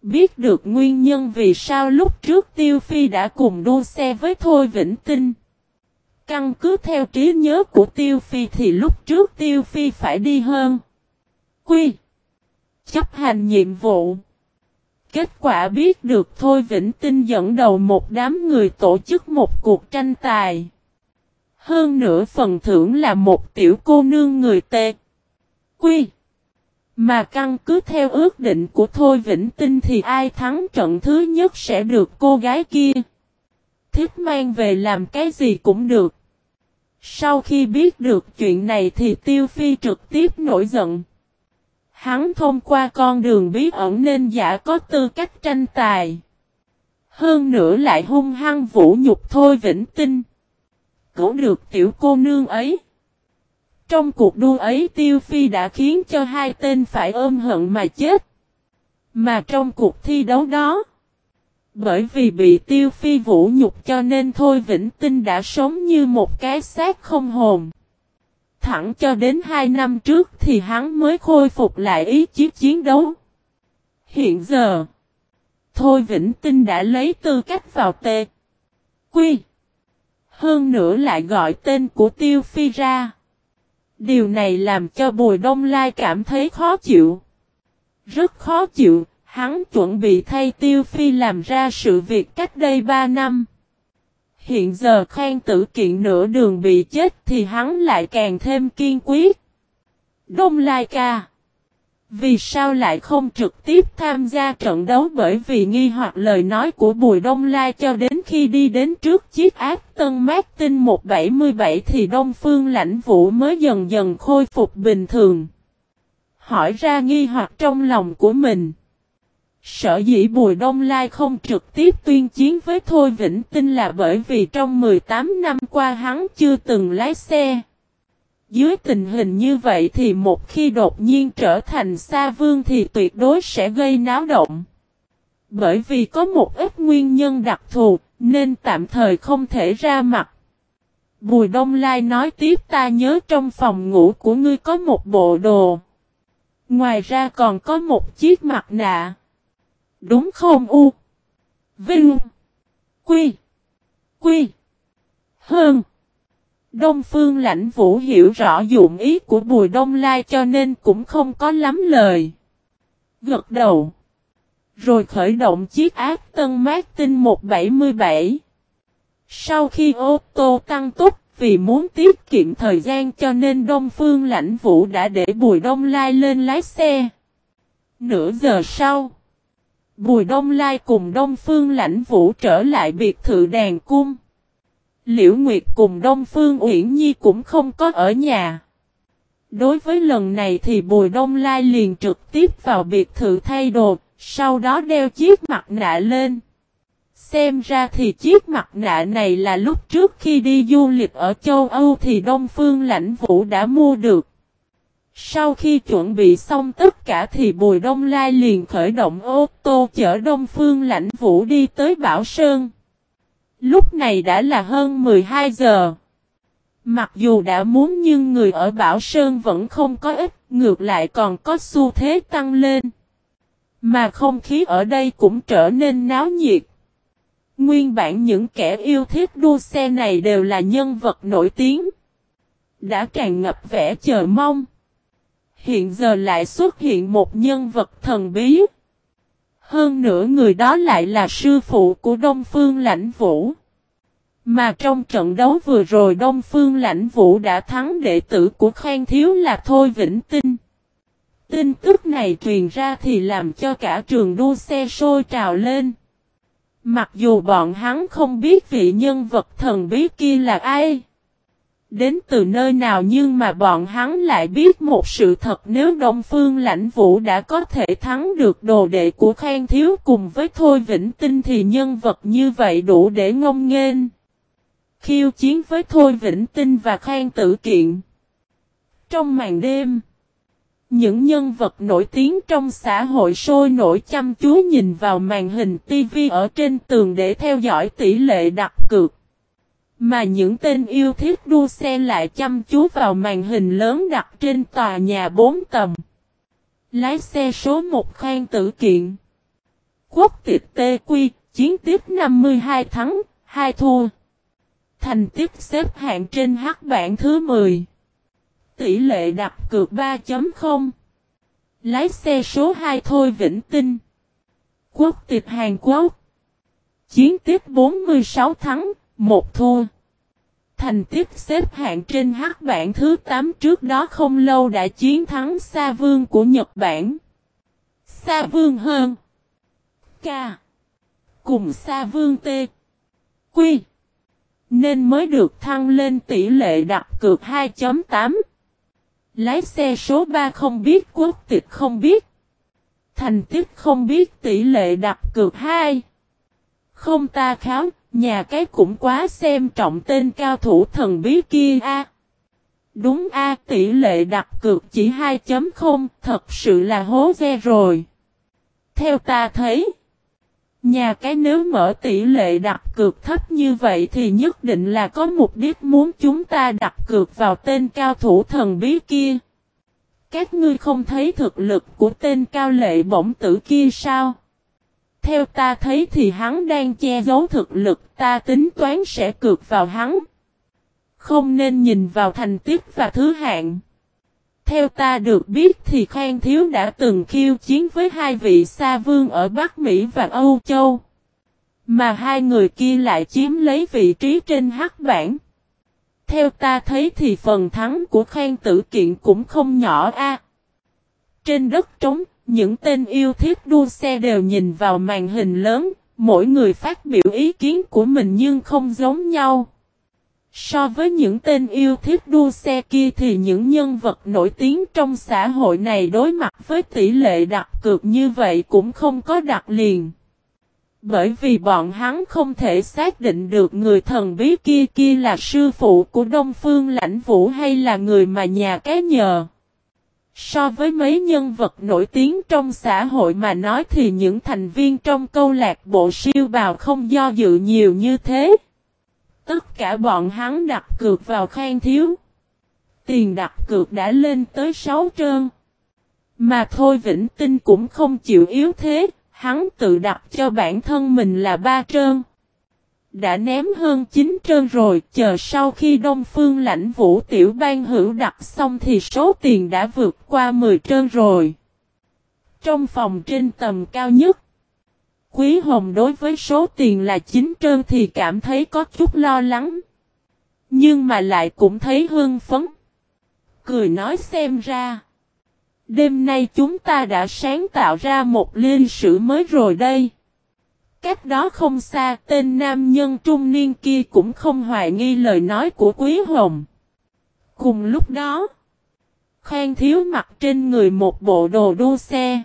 Biết được nguyên nhân vì sao lúc trước Tiêu Phi đã cùng đua xe với Thôi Vĩnh Tinh. Căn cứ theo trí nhớ của Tiêu Phi thì lúc trước Tiêu Phi phải đi hơn. Quy. Chấp hành nhiệm vụ. Kết quả biết được Thôi Vĩnh Tinh dẫn đầu một đám người tổ chức một cuộc tranh tài. Hơn nữa phần thưởng là một tiểu cô nương người tệ. Quy. Mà căn cứ theo ước định của Thôi Vĩnh Tinh thì ai thắng trận thứ nhất sẽ được cô gái kia. Thích mang về làm cái gì cũng được. Sau khi biết được chuyện này thì Tiêu Phi trực tiếp nổi giận. Hắn thông qua con đường bí ẩn nên giả có tư cách tranh tài. Hơn nữa lại hung hăng vũ nhục thôi vĩnh tinh. Cứu được tiểu cô nương ấy. Trong cuộc đua ấy Tiêu Phi đã khiến cho hai tên phải ôm hận mà chết. Mà trong cuộc thi đấu đó. Bởi vì bị Tiêu Phi vũ nhục cho nên Thôi Vĩnh Tinh đã sống như một cái xác không hồn. Thẳng cho đến hai năm trước thì hắn mới khôi phục lại ý chí chiến đấu. Hiện giờ, Thôi Vĩnh Tinh đã lấy tư cách vào tê. Quy. Hơn nữa lại gọi tên của Tiêu Phi ra. Điều này làm cho Bùi Đông Lai cảm thấy khó chịu. Rất khó chịu, hắn chuẩn bị thay Tiêu Phi làm ra sự việc cách đây 3 năm. Hiện giờ Khang Tử Kiện nửa đường bị chết thì hắn lại càng thêm kiên quyết. Đông Lai ca vì sao lại không trực tiếp tham gia trận đấu bởi vì nghi hoặc lời nói của Bùi Đông Lai cho đến khi đi đến trước chiếc ác tân Martin tinh 177 thì Đông Phương lãnh vũ mới dần dần khôi phục bình thường. Hỏi ra nghi hoặc trong lòng của mình. Sở dĩ Bùi Đông Lai không trực tiếp tuyên chiến với Thôi Vĩnh Tinh là bởi vì trong 18 năm qua hắn chưa từng lái xe. Dưới tình hình như vậy thì một khi đột nhiên trở thành Sa Vương thì tuyệt đối sẽ gây náo động. Bởi vì có một ít nguyên nhân đặc thù, nên tạm thời không thể ra mặt. Bùi Đông Lai nói tiếp, ta nhớ trong phòng ngủ của ngươi có một bộ đồ. Ngoài ra còn có một chiếc mặt nạ. Đúng không, U? Vinh. Quy. Quy. Hơn. Đông Phương Lãnh Vũ hiểu rõ dụng ý của Bùi Đông Lai cho nên cũng không có lắm lời. Gật đầu. Rồi khởi động chiếc ác tân Martin 177. Sau khi ô tô tăng tốc vì muốn tiết kiệm thời gian cho nên Đông Phương Lãnh Vũ đã để Bùi Đông Lai lên lái xe. Nửa giờ sau. Bùi Đông Lai cùng Đông Phương Lãnh Vũ trở lại biệt thự đàn cung. Liễu Nguyệt cùng Đông Phương Uyển Nhi cũng không có ở nhà. Đối với lần này thì Bùi Đông Lai liền trực tiếp vào biệt thự thay đồ, sau đó đeo chiếc mặt nạ lên. Xem ra thì chiếc mặt nạ này là lúc trước khi đi du lịch ở châu Âu thì Đông Phương Lãnh Vũ đã mua được. Sau khi chuẩn bị xong tất cả thì Bùi Đông Lai liền khởi động ô tô chở Đông Phương Lãnh Vũ đi tới Bảo Sơn. Lúc này đã là hơn 12 giờ. Mặc dù đã muốn nhưng người ở Bảo Sơn vẫn không có ít, ngược lại còn có xu thế tăng lên. Mà không khí ở đây cũng trở nên náo nhiệt. Nguyên bản những kẻ yêu thích đua xe này đều là nhân vật nổi tiếng. Đã tràn ngập vẻ chờ mong. Hiện giờ lại xuất hiện một nhân vật thần bí. Hơn nữa người đó lại là sư phụ của Đông Phương Lãnh Vũ. Mà trong trận đấu vừa rồi Đông Phương Lãnh Vũ đã thắng đệ tử của Khang Thiếu là Thôi Vĩnh Tinh. Tin tức này truyền ra thì làm cho cả trường đua xe sôi trào lên. Mặc dù bọn hắn không biết vị nhân vật thần bí kia là ai. Đến từ nơi nào nhưng mà bọn hắn lại biết một sự thật nếu Đông Phương Lãnh Vũ đã có thể thắng được đồ đệ của Khang Thiếu cùng với Thôi Vĩnh Tinh thì nhân vật như vậy đủ để ngông nghênh. Khiêu chiến với Thôi Vĩnh Tinh và Khang Tử Kiện. Trong màn đêm, những nhân vật nổi tiếng trong xã hội sôi nổi chăm chú nhìn vào màn hình TV ở trên tường để theo dõi tỷ lệ đặt cược. Mà những tên yêu thích đua xe lại chăm chú vào màn hình lớn đặt trên tòa nhà 4 tầng. Lái xe số 1 khoan Tử Kiện. Quốc tịch Tê Quy, chiến tiếp 52 thắng, 2 thua. Thành tiếp xếp hạng trên hắc bảng thứ 10. Tỷ lệ đặt cược 3.0. Lái xe số 2 Thôi Vĩnh Tinh. Quốc tịch Hàn Quốc. Chiến tiếp 46 thắng, 1 thua. Thành tích xếp hạng trên hắc bảng thứ 8 trước đó không lâu đã chiến thắng Sa Vương của Nhật Bản. Sa Vương hơn. K. Cùng Sa Vương T. Quy. Nên mới được thăng lên tỷ lệ đặt cược 2.8. Lái xe số 3 không biết quốc tịch không biết. Thành tích không biết tỷ lệ đặt cược 2. Không ta kháo, nhà cái cũng quá xem trọng tên cao thủ thần bí kia a. Đúng a tỷ lệ đặt cược chỉ 2.0, thật sự là hố ve rồi. Theo ta thấy, nhà cái nếu mở tỷ lệ đặt cược thấp như vậy thì nhất định là có mục đích muốn chúng ta đặt cược vào tên cao thủ thần bí kia. Các ngươi không thấy thực lực của tên cao lệ bổng tử kia sao? Theo ta thấy thì hắn đang che giấu thực lực ta tính toán sẽ cược vào hắn. Không nên nhìn vào thành tích và thứ hạng. Theo ta được biết thì Khang Thiếu đã từng khiêu chiến với hai vị sa vương ở Bắc Mỹ và Âu Châu. Mà hai người kia lại chiếm lấy vị trí trên hắc bảng. Theo ta thấy thì phần thắng của Khang Tử Kiện cũng không nhỏ a. Trên đất trống, những tên yêu thích đua xe đều nhìn vào màn hình lớn, mỗi người phát biểu ý kiến của mình nhưng không giống nhau. So với những tên yêu thích đua xe kia thì những nhân vật nổi tiếng trong xã hội này đối mặt với tỷ lệ đặt cược như vậy cũng không có đặt liền. Bởi vì bọn hắn không thể xác định được người thần bí kia kia là sư phụ của Đông Phương Lãnh Vũ hay là người mà nhà cái nhờ. So với mấy nhân vật nổi tiếng trong xã hội mà nói thì những thành viên trong câu lạc bộ siêu bào không do dự nhiều như thế. Tất cả bọn hắn đặt cược vào khen thiếu. Tiền đặt cược đã lên tới 6 trơn. Mà thôi Vĩnh Tinh cũng không chịu yếu thế, hắn tự đặt cho bản thân mình là ba trơn. Đã ném hơn chín trơn rồi, chờ sau khi Đông Phương lãnh vũ tiểu ban hữu đặt xong thì số tiền đã vượt qua 10 trơn rồi. Trong phòng trên tầm cao nhất, Quý Hồng đối với số tiền là 9 trơn thì cảm thấy có chút lo lắng. Nhưng mà lại cũng thấy hương phấn. Cười nói xem ra. Đêm nay chúng ta đã sáng tạo ra một liên sử mới rồi đây. Cách đó không xa tên nam nhân trung niên kia cũng không hoài nghi lời nói của Quý Hồng. Cùng lúc đó, Khang thiếu mặc trên người một bộ đồ đua xe.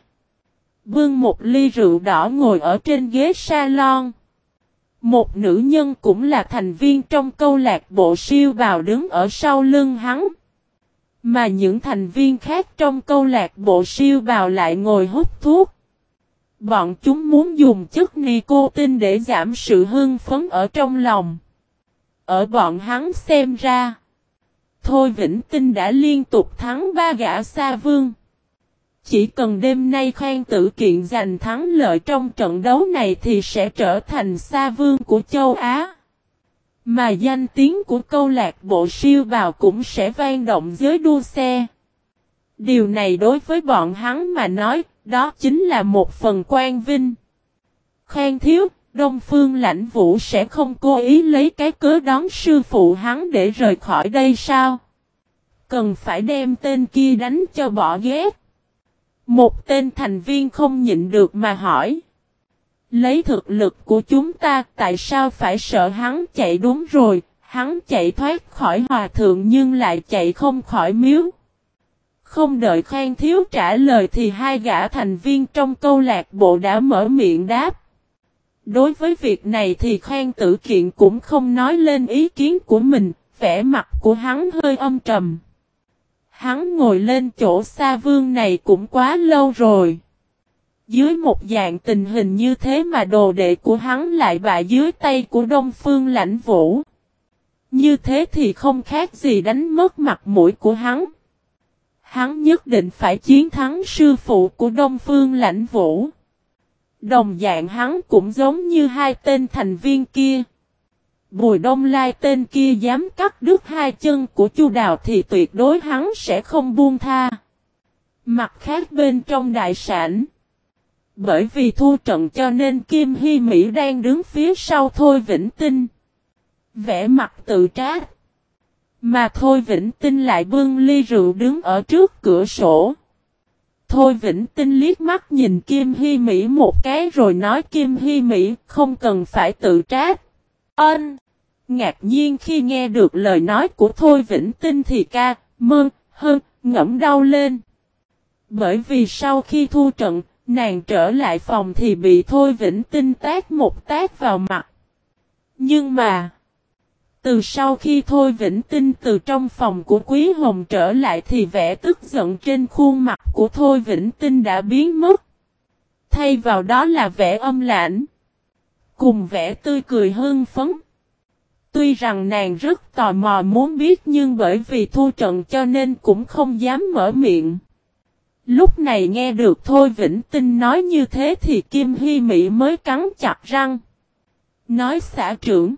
Vương một ly rượu đỏ ngồi ở trên ghế salon. Một nữ nhân cũng là thành viên trong câu lạc bộ siêu bào đứng ở sau lưng hắn. Mà những thành viên khác trong câu lạc bộ siêu bào lại ngồi hút thuốc. Bọn chúng muốn dùng chất nicotine để giảm sự hưng phấn ở trong lòng. Ở bọn hắn xem ra. Thôi Vĩnh Tinh đã liên tục thắng ba gã xa vương. Chỉ cần đêm nay khoan tử kiện giành thắng lợi trong trận đấu này thì sẽ trở thành xa vương của châu Á. Mà danh tiếng của câu lạc bộ siêu bào cũng sẽ vang động giới đua xe. Điều này đối với bọn hắn mà nói, đó chính là một phần quan vinh. Khang thiếu, Đông Phương lãnh vũ sẽ không cố ý lấy cái cớ đón sư phụ hắn để rời khỏi đây sao? Cần phải đem tên kia đánh cho bỏ ghét. Một tên thành viên không nhịn được mà hỏi. Lấy thực lực của chúng ta tại sao phải sợ hắn chạy đúng rồi, hắn chạy thoát khỏi hòa thượng nhưng lại chạy không khỏi miếu. Không đợi Khang Thiếu trả lời thì hai gã thành viên trong câu lạc bộ đã mở miệng đáp. Đối với việc này thì Khang Tử Kiện cũng không nói lên ý kiến của mình, vẻ mặt của hắn hơi âm trầm. Hắn ngồi lên chỗ xa vương này cũng quá lâu rồi. Dưới một dạng tình hình như thế mà đồ đệ của hắn lại bại dưới tay của Đông Phương lãnh vũ. Như thế thì không khác gì đánh mất mặt mũi của hắn. Hắn nhất định phải chiến thắng sư phụ của Đông Phương lãnh vũ. Đồng dạng hắn cũng giống như hai tên thành viên kia. Bùi đông lai tên kia dám cắt đứt hai chân của chu đào thì tuyệt đối hắn sẽ không buông tha. Mặt khác bên trong đại sản. Bởi vì thu trận cho nên Kim Hy Mỹ đang đứng phía sau Thôi Vĩnh Tinh. Vẽ mặt tự trát. Mà Thôi Vĩnh Tinh lại bưng ly rượu đứng ở trước cửa sổ. Thôi Vĩnh Tinh liếc mắt nhìn Kim Hy Mỹ một cái rồi nói Kim Hy Mỹ không cần phải tự trách. Ân! Ngạc nhiên khi nghe được lời nói của Thôi Vĩnh Tinh thì ca, mơ, hơn, ngẫm đau lên. Bởi vì sau khi thu trận, nàng trở lại phòng thì bị Thôi Vĩnh Tinh tát một tát vào mặt. Nhưng mà, từ sau khi Thôi Vĩnh Tinh từ trong phòng của Quý Hồng trở lại thì vẻ tức giận trên khuôn mặt của Thôi Vĩnh Tinh đã biến mất. Thay vào đó là vẻ âm lãnh. Cùng vẻ tươi cười hưng phấn. Tuy rằng nàng rất tò mò muốn biết nhưng bởi vì thu trận cho nên cũng không dám mở miệng. Lúc này nghe được Thôi Vĩnh Tinh nói như thế thì Kim Hy Mỹ mới cắn chặt răng. Nói xã trưởng.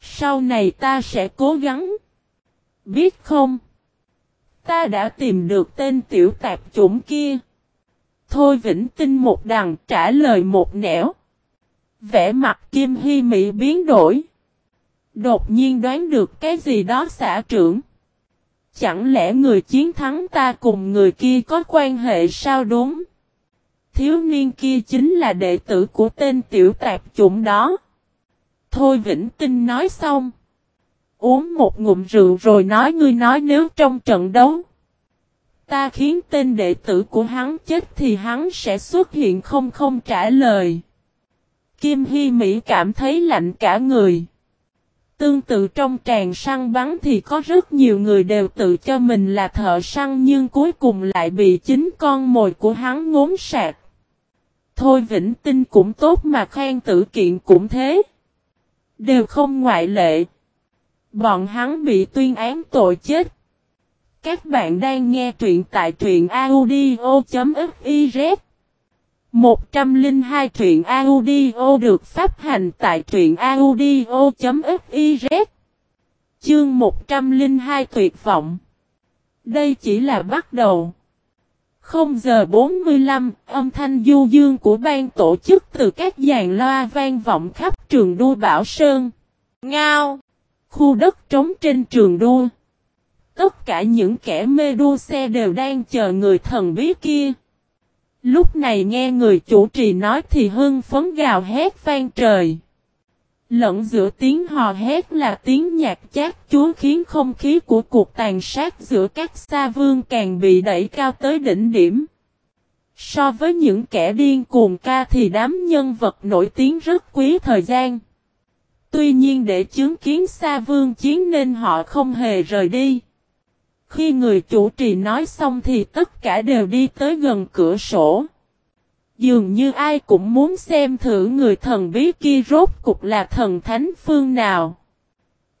Sau này ta sẽ cố gắng. Biết không? Ta đã tìm được tên tiểu tạp chủng kia. Thôi Vĩnh Tinh một đằng trả lời một nẻo. Vẽ mặt Kim Hy Mỹ biến đổi. Đột nhiên đoán được cái gì đó xã trưởng. Chẳng lẽ người chiến thắng ta cùng người kia có quan hệ sao đúng? Thiếu niên kia chính là đệ tử của tên tiểu tạp chủng đó. Thôi Vĩnh Tinh nói xong. Uống một ngụm rượu rồi nói ngươi nói nếu trong trận đấu. Ta khiến tên đệ tử của hắn chết thì hắn sẽ xuất hiện không không trả lời. Kim Hy Mỹ cảm thấy lạnh cả người. Tương tự trong tràng săn bắn thì có rất nhiều người đều tự cho mình là thợ săn nhưng cuối cùng lại bị chính con mồi của hắn ngốn sạc. Thôi Vĩnh Tinh cũng tốt mà khen tử kiện cũng thế. Đều không ngoại lệ. Bọn hắn bị tuyên án tội chết. Các bạn đang nghe truyện tại truyện audio.fiz 102 truyện audio được phát hành tại truyện audio.fiz Chương 102 tuyệt vọng Đây chỉ là bắt đầu 0 giờ 45 âm thanh du dương của ban tổ chức từ các dàn loa vang vọng khắp trường đua Bảo Sơn. Ngao, Khu đất trống trên trường đua. Tất cả những kẻ mê đua xe đều đang chờ người thần bí kia. Lúc này nghe người chủ trì nói thì hưng phấn gào hét vang trời. Lẫn giữa tiếng hò hét là tiếng nhạc chát chúa khiến không khí của cuộc tàn sát giữa các xa vương càng bị đẩy cao tới đỉnh điểm. So với những kẻ điên cuồng ca thì đám nhân vật nổi tiếng rất quý thời gian. Tuy nhiên để chứng kiến xa vương chiến nên họ không hề rời đi. Khi người chủ trì nói xong thì tất cả đều đi tới gần cửa sổ. Dường như ai cũng muốn xem thử người thần bí kia rốt cục là thần thánh phương nào.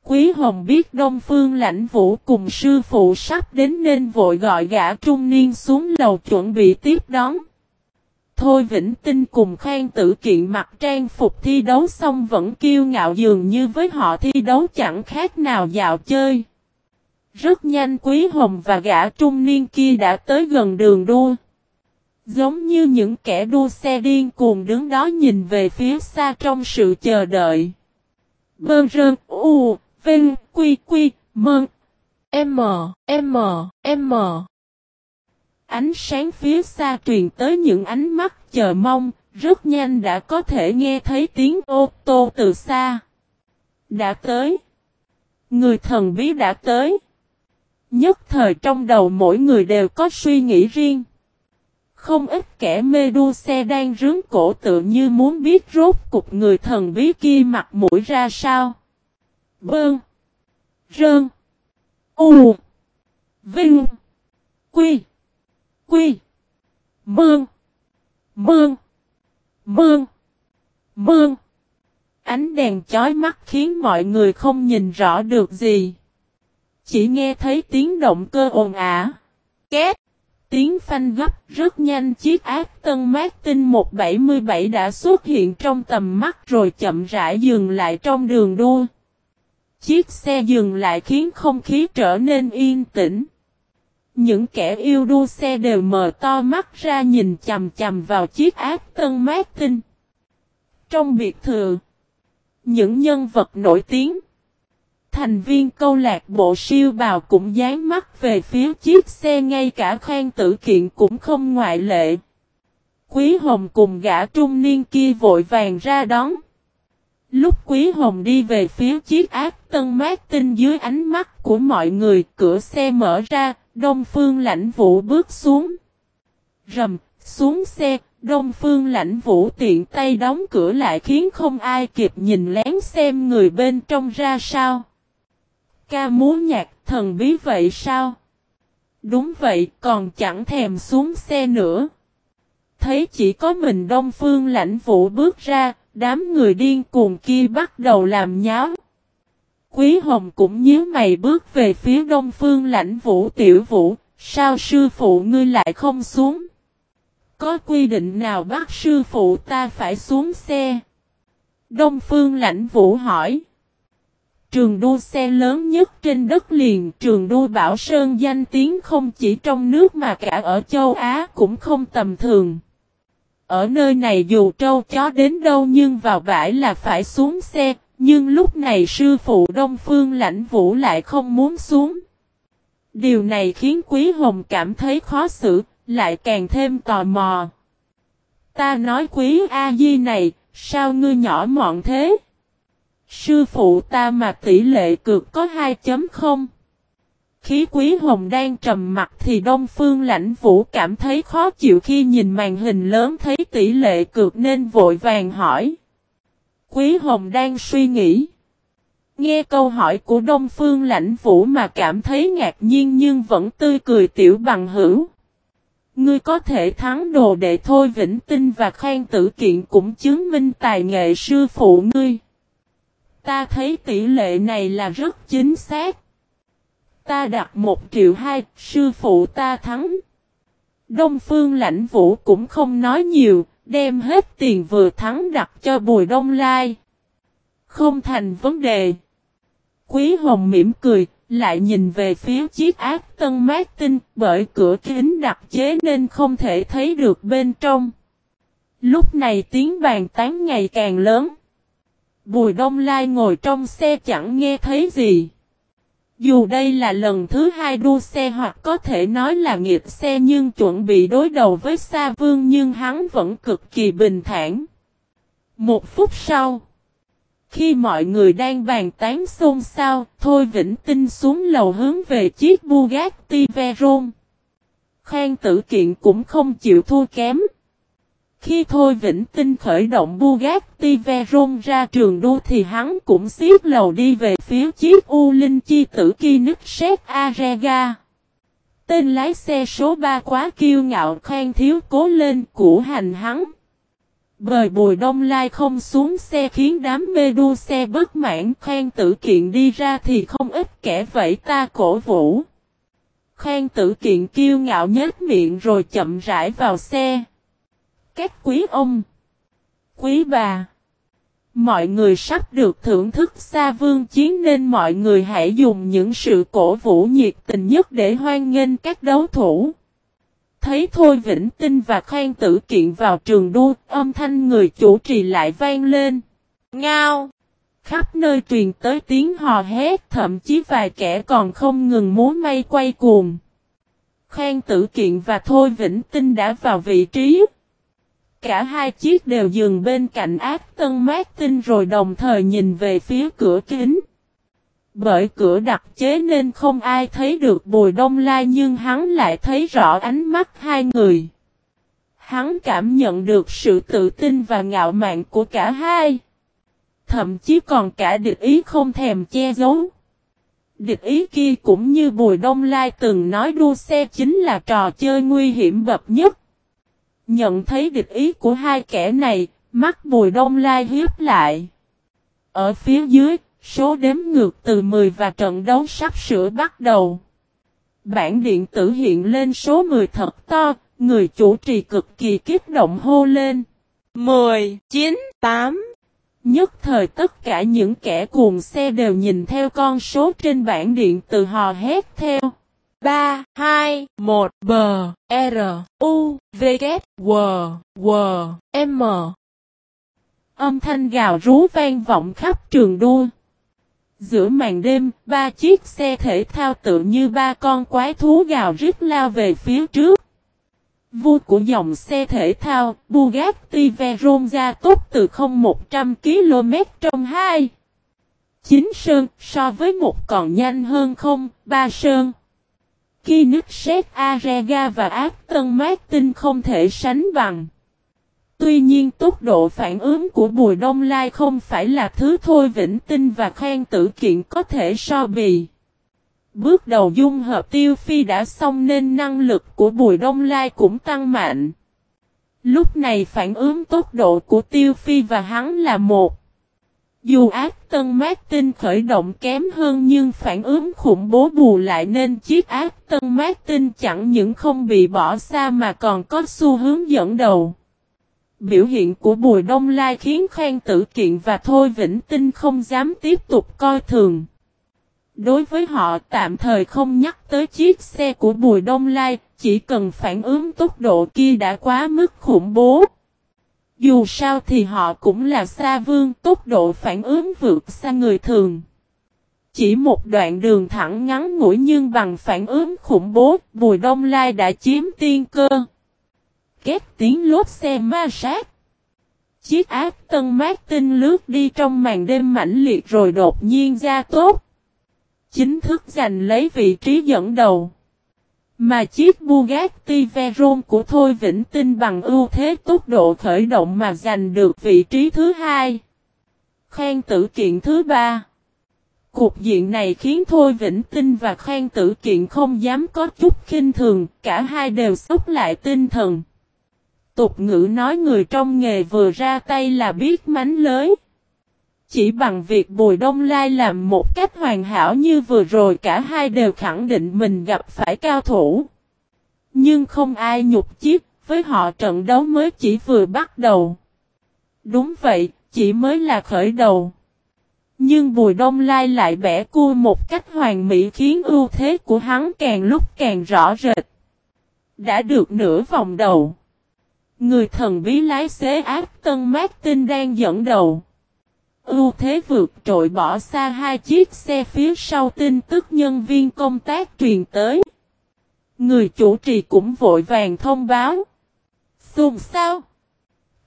Quý Hồng biết Đông Phương lãnh vũ cùng sư phụ sắp đến nên vội gọi gã trung niên xuống lầu chuẩn bị tiếp đón. Thôi Vĩnh Tinh cùng Khang Tử Kiện mặc trang phục thi đấu xong vẫn kiêu ngạo dường như với họ thi đấu chẳng khác nào dạo chơi. Rất nhanh Quý Hồng và gã trung niên kia đã tới gần đường đua. Giống như những kẻ đua xe điên cuồng đứng đó nhìn về phía xa trong sự chờ đợi. Bơ rơn, u, vinh, quy, quy, mơn. M, M, M. Ánh sáng phía xa truyền tới những ánh mắt chờ mong, rất nhanh đã có thể nghe thấy tiếng ô tô từ xa. Đã tới. Người thần bí đã tới. Nhất thời trong đầu mỗi người đều có suy nghĩ riêng. Không ít kẻ mê đua xe đang rướng cổ tự như muốn biết rốt cục người thần bí kia mặt mũi ra sao. Bơn. Rơn. U. Vinh. Quy. Quy. Mương. Mương. Mương. Mương. Ánh đèn chói mắt khiến mọi người không nhìn rõ được gì. Chỉ nghe thấy tiếng động cơ ồn ả. Két. Tiếng phanh gấp rất nhanh chiếc ác tân Martin 177 đã xuất hiện trong tầm mắt rồi chậm rãi dừng lại trong đường đua. Chiếc xe dừng lại khiến không khí trở nên yên tĩnh. Những kẻ yêu đua xe đều mở to mắt ra nhìn chầm chầm vào chiếc ác tân Martin. Trong biệt thự, những nhân vật nổi tiếng thành viên câu lạc bộ siêu bào cũng dán mắt về phía chiếc xe ngay cả khoan tử kiện cũng không ngoại lệ. Quý Hồng cùng gã trung niên kia vội vàng ra đón. Lúc Quý Hồng đi về phía chiếc ác tân mát tinh dưới ánh mắt của mọi người, cửa xe mở ra, Đông Phương lãnh vũ bước xuống. Rầm, xuống xe, Đông Phương lãnh vũ tiện tay đóng cửa lại khiến không ai kịp nhìn lén xem người bên trong ra sao. Ca múa nhạc thần bí vậy sao? Đúng vậy, còn chẳng thèm xuống xe nữa. Thấy chỉ có mình Đông Phương lãnh vũ bước ra, đám người điên cuồng kia bắt đầu làm nháo. Quý Hồng cũng nhíu mày bước về phía Đông Phương lãnh vũ tiểu vũ, sao sư phụ ngươi lại không xuống? Có quy định nào bắt sư phụ ta phải xuống xe? Đông Phương lãnh vũ hỏi. Trường đua xe lớn nhất trên đất liền trường đua Bảo Sơn danh tiếng không chỉ trong nước mà cả ở châu Á cũng không tầm thường. Ở nơi này dù trâu chó đến đâu nhưng vào bãi là phải xuống xe, nhưng lúc này sư phụ Đông Phương lãnh vũ lại không muốn xuống. Điều này khiến Quý Hồng cảm thấy khó xử, lại càng thêm tò mò. Ta nói Quý A-di này, sao ngươi nhỏ mọn thế? Sư phụ ta mà tỷ lệ cực có 2.0. Khí quý hồng đang trầm mặt thì Đông Phương lãnh vũ cảm thấy khó chịu khi nhìn màn hình lớn thấy tỷ lệ cực nên vội vàng hỏi. Quý hồng đang suy nghĩ. Nghe câu hỏi của Đông Phương lãnh vũ mà cảm thấy ngạc nhiên nhưng vẫn tươi cười tiểu bằng hữu. Ngươi có thể thắng đồ đệ thôi Vĩnh Tinh và khen Tử Kiện cũng chứng minh tài nghệ sư phụ ngươi. Ta thấy tỷ lệ này là rất chính xác. Ta đặt một triệu hai, sư phụ ta thắng. Đông Phương lãnh vũ cũng không nói nhiều, đem hết tiền vừa thắng đặt cho Bùi Đông Lai. Không thành vấn đề. Quý Hồng mỉm cười, lại nhìn về phía chiếc ác tân mát tinh, bởi cửa kính đặc chế nên không thể thấy được bên trong. Lúc này tiếng bàn tán ngày càng lớn. Bùi Đông Lai ngồi trong xe chẳng nghe thấy gì. Dù đây là lần thứ hai đua xe hoặc có thể nói là nghiệp xe nhưng chuẩn bị đối đầu với Sa Vương nhưng hắn vẫn cực kỳ bình thản. Một phút sau, khi mọi người đang bàn tán xôn xao, Thôi Vĩnh Tinh xuống lầu hướng về chiếc Bugatti Veyron. Khang tử kiện cũng không chịu thua kém. Khi Thôi Vĩnh Tinh khởi động Bugatti Veyron ra trường đua thì hắn cũng xiết lầu đi về phía chiếc U Linh Chi tử Kinexet Arega. Tên lái xe số 3 quá kiêu ngạo khoan thiếu cố lên củ hành hắn. Bời bùi đông lai không xuống xe khiến đám mê đua xe bất mãn khoan tử kiện đi ra thì không ít kẻ vẫy ta cổ vũ. Khoan tử kiện kiêu ngạo nhếch miệng rồi chậm rãi vào xe các quý ông, quý bà. Mọi người sắp được thưởng thức xa vương chiến nên mọi người hãy dùng những sự cổ vũ nhiệt tình nhất để hoan nghênh các đấu thủ. Thấy Thôi Vĩnh Tinh và Khoan Tử Kiện vào trường đua, âm thanh người chủ trì lại vang lên. Ngao! Khắp nơi truyền tới tiếng hò hét, thậm chí vài kẻ còn không ngừng múa may quay cuồng. Khoan Tử Kiện và Thôi Vĩnh Tinh đã vào vị trí. Cả hai chiếc đều dừng bên cạnh ác tân Martin tinh rồi đồng thời nhìn về phía cửa kính. Bởi cửa đặc chế nên không ai thấy được bùi đông lai nhưng hắn lại thấy rõ ánh mắt hai người. Hắn cảm nhận được sự tự tin và ngạo mạn của cả hai. Thậm chí còn cả địch ý không thèm che giấu. Địch ý kia cũng như Bùi Đông Lai từng nói đua xe chính là trò chơi nguy hiểm bậc nhất. Nhận thấy địch ý của hai kẻ này, mắt bùi đông lai hiếp lại. Ở phía dưới, số đếm ngược từ 10 và trận đấu sắp sửa bắt đầu. Bản điện tử hiện lên số 10 thật to, người chủ trì cực kỳ kích động hô lên. 10, 9, 8. Nhất thời tất cả những kẻ cuồng xe đều nhìn theo con số trên bản điện từ hò hét theo. 3, 2, 1, B, R, U, V, K, W, W, M. Âm thanh gào rú vang vọng khắp trường đua. Giữa màn đêm, ba chiếc xe thể thao tự như ba con quái thú gào rít lao về phía trước. Vua của dòng xe thể thao Bugatti Veyron ra tốt từ 0-100 km trong 2. 9 sơn so với một còn nhanh hơn không 3 sơn. Koenigsegg Arega và Aston Martin không thể sánh bằng. Tuy nhiên tốc độ phản ứng của Bùi Đông Lai không phải là thứ Thôi Vĩnh Tinh và Khang Tử Kiện có thể so bì. Bước đầu dung hợp tiêu phi đã xong nên năng lực của Bùi Đông Lai cũng tăng mạnh. Lúc này phản ứng tốc độ của tiêu phi và hắn là một. Dù ác tân Martin khởi động kém hơn nhưng phản ứng khủng bố bù lại nên chiếc ác tân Martin chẳng những không bị bỏ xa mà còn có xu hướng dẫn đầu. Biểu hiện của Bùi Đông Lai khiến Khang Tử Kiện và Thôi Vĩnh Tinh không dám tiếp tục coi thường. Đối với họ tạm thời không nhắc tới chiếc xe của Bùi Đông Lai, chỉ cần phản ứng tốc độ kia đã quá mức khủng bố. Dù sao thì họ cũng là xa vương tốc độ phản ứng vượt xa người thường. Chỉ một đoạn đường thẳng ngắn ngủi nhưng bằng phản ứng khủng bố, Bùi Đông Lai đã chiếm tiên cơ. Két tiếng lốt xe ma sát. Chiếc ác tân mát tinh lướt đi trong màn đêm mãnh liệt rồi đột nhiên ra tốt. Chính thức giành lấy vị trí dẫn đầu. Mà chiếc Bugatti Veyron của Thôi Vĩnh Tinh bằng ưu thế tốc độ khởi động mà giành được vị trí thứ hai. Khen tử kiện thứ ba. Cuộc diện này khiến Thôi Vĩnh Tinh và Khen Tử Kiện không dám có chút khinh thường, cả hai đều xúc lại tinh thần. Tục ngữ nói người trong nghề vừa ra tay là biết mánh lới. Chỉ bằng việc Bùi Đông Lai làm một cách hoàn hảo như vừa rồi cả hai đều khẳng định mình gặp phải cao thủ. Nhưng không ai nhục chiếc, với họ trận đấu mới chỉ vừa bắt đầu. Đúng vậy, chỉ mới là khởi đầu. Nhưng Bùi Đông Lai lại bẻ cua một cách hoàn mỹ khiến ưu thế của hắn càng lúc càng rõ rệt. Đã được nửa vòng đầu. Người thần bí lái xế ác Tân Martin đang dẫn đầu. Ưu thế vượt trội bỏ xa hai chiếc xe phía sau tin tức nhân viên công tác truyền tới. Người chủ trì cũng vội vàng thông báo. Xùm sao?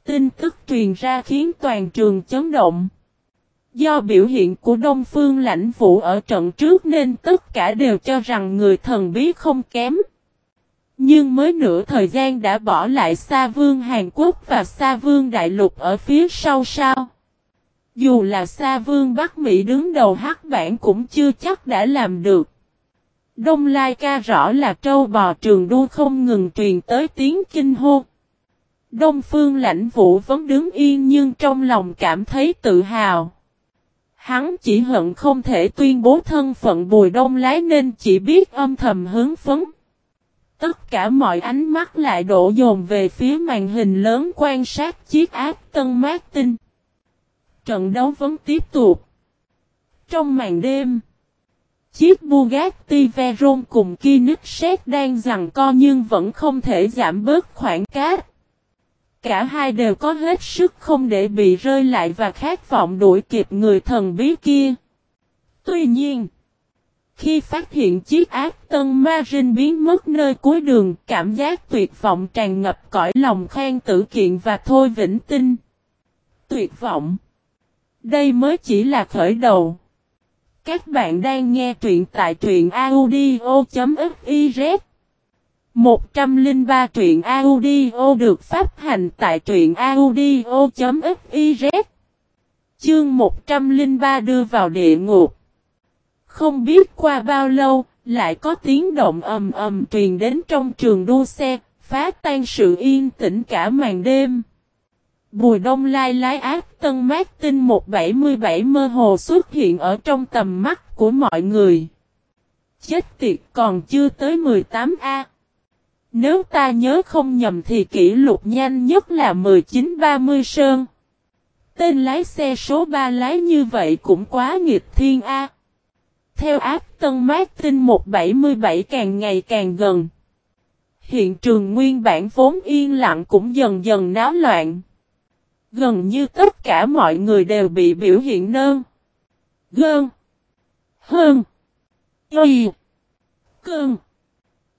Tin tức truyền ra khiến toàn trường chấn động. Do biểu hiện của Đông Phương lãnh vũ ở trận trước nên tất cả đều cho rằng người thần bí không kém. Nhưng mới nửa thời gian đã bỏ lại Sa Vương Hàn Quốc và Sa Vương Đại Lục ở phía sau sao. Dù là Sa Vương Bắc Mỹ đứng đầu hắc bản cũng chưa chắc đã làm được. Đông Lai ca rõ là trâu bò trường đua không ngừng truyền tới tiếng kinh hô. Đông Phương lãnh vũ vẫn đứng yên nhưng trong lòng cảm thấy tự hào. Hắn chỉ hận không thể tuyên bố thân phận bùi đông lái nên chỉ biết âm thầm hướng phấn. Tất cả mọi ánh mắt lại đổ dồn về phía màn hình lớn quan sát chiếc áp tân mát tinh Trận đấu vẫn tiếp tục. Trong màn đêm, chiếc Bugatti Veyron cùng Koenigsegg đang giằng co nhưng vẫn không thể giảm bớt khoảng cách. Cả hai đều có hết sức không để bị rơi lại và khát vọng đuổi kịp người thần bí kia. Tuy nhiên, khi phát hiện chiếc ác tân Marin biến mất nơi cuối đường, cảm giác tuyệt vọng tràn ngập cõi lòng khen tử kiện và thôi vĩnh tinh. Tuyệt vọng. Đây mới chỉ là khởi đầu. Các bạn đang nghe truyện tại truyện audio.fiz 103 truyện audio được phát hành tại truyện audio.fiz Chương 103 đưa vào địa ngục Không biết qua bao lâu, lại có tiếng động ầm ầm truyền đến trong trường đua xe, phá tan sự yên tĩnh cả màn đêm. Bùi đông lai lái ác, tân mát tinh 177 mơ hồ xuất hiện ở trong tầm mắt của mọi người. Chết tiệt, còn chưa tới 18A. Nếu ta nhớ không nhầm thì kỷ lục nhanh nhất là 1930 sơn. Tên lái xe số 3 lái như vậy cũng quá nghịch thiên A. Theo áp tân mát tinh 177 càng ngày càng gần. Hiện trường nguyên bản vốn yên lặng cũng dần dần náo loạn. Gần như tất cả mọi người đều bị biểu hiện nơn. Gơn. Hơn. Y. Cơn.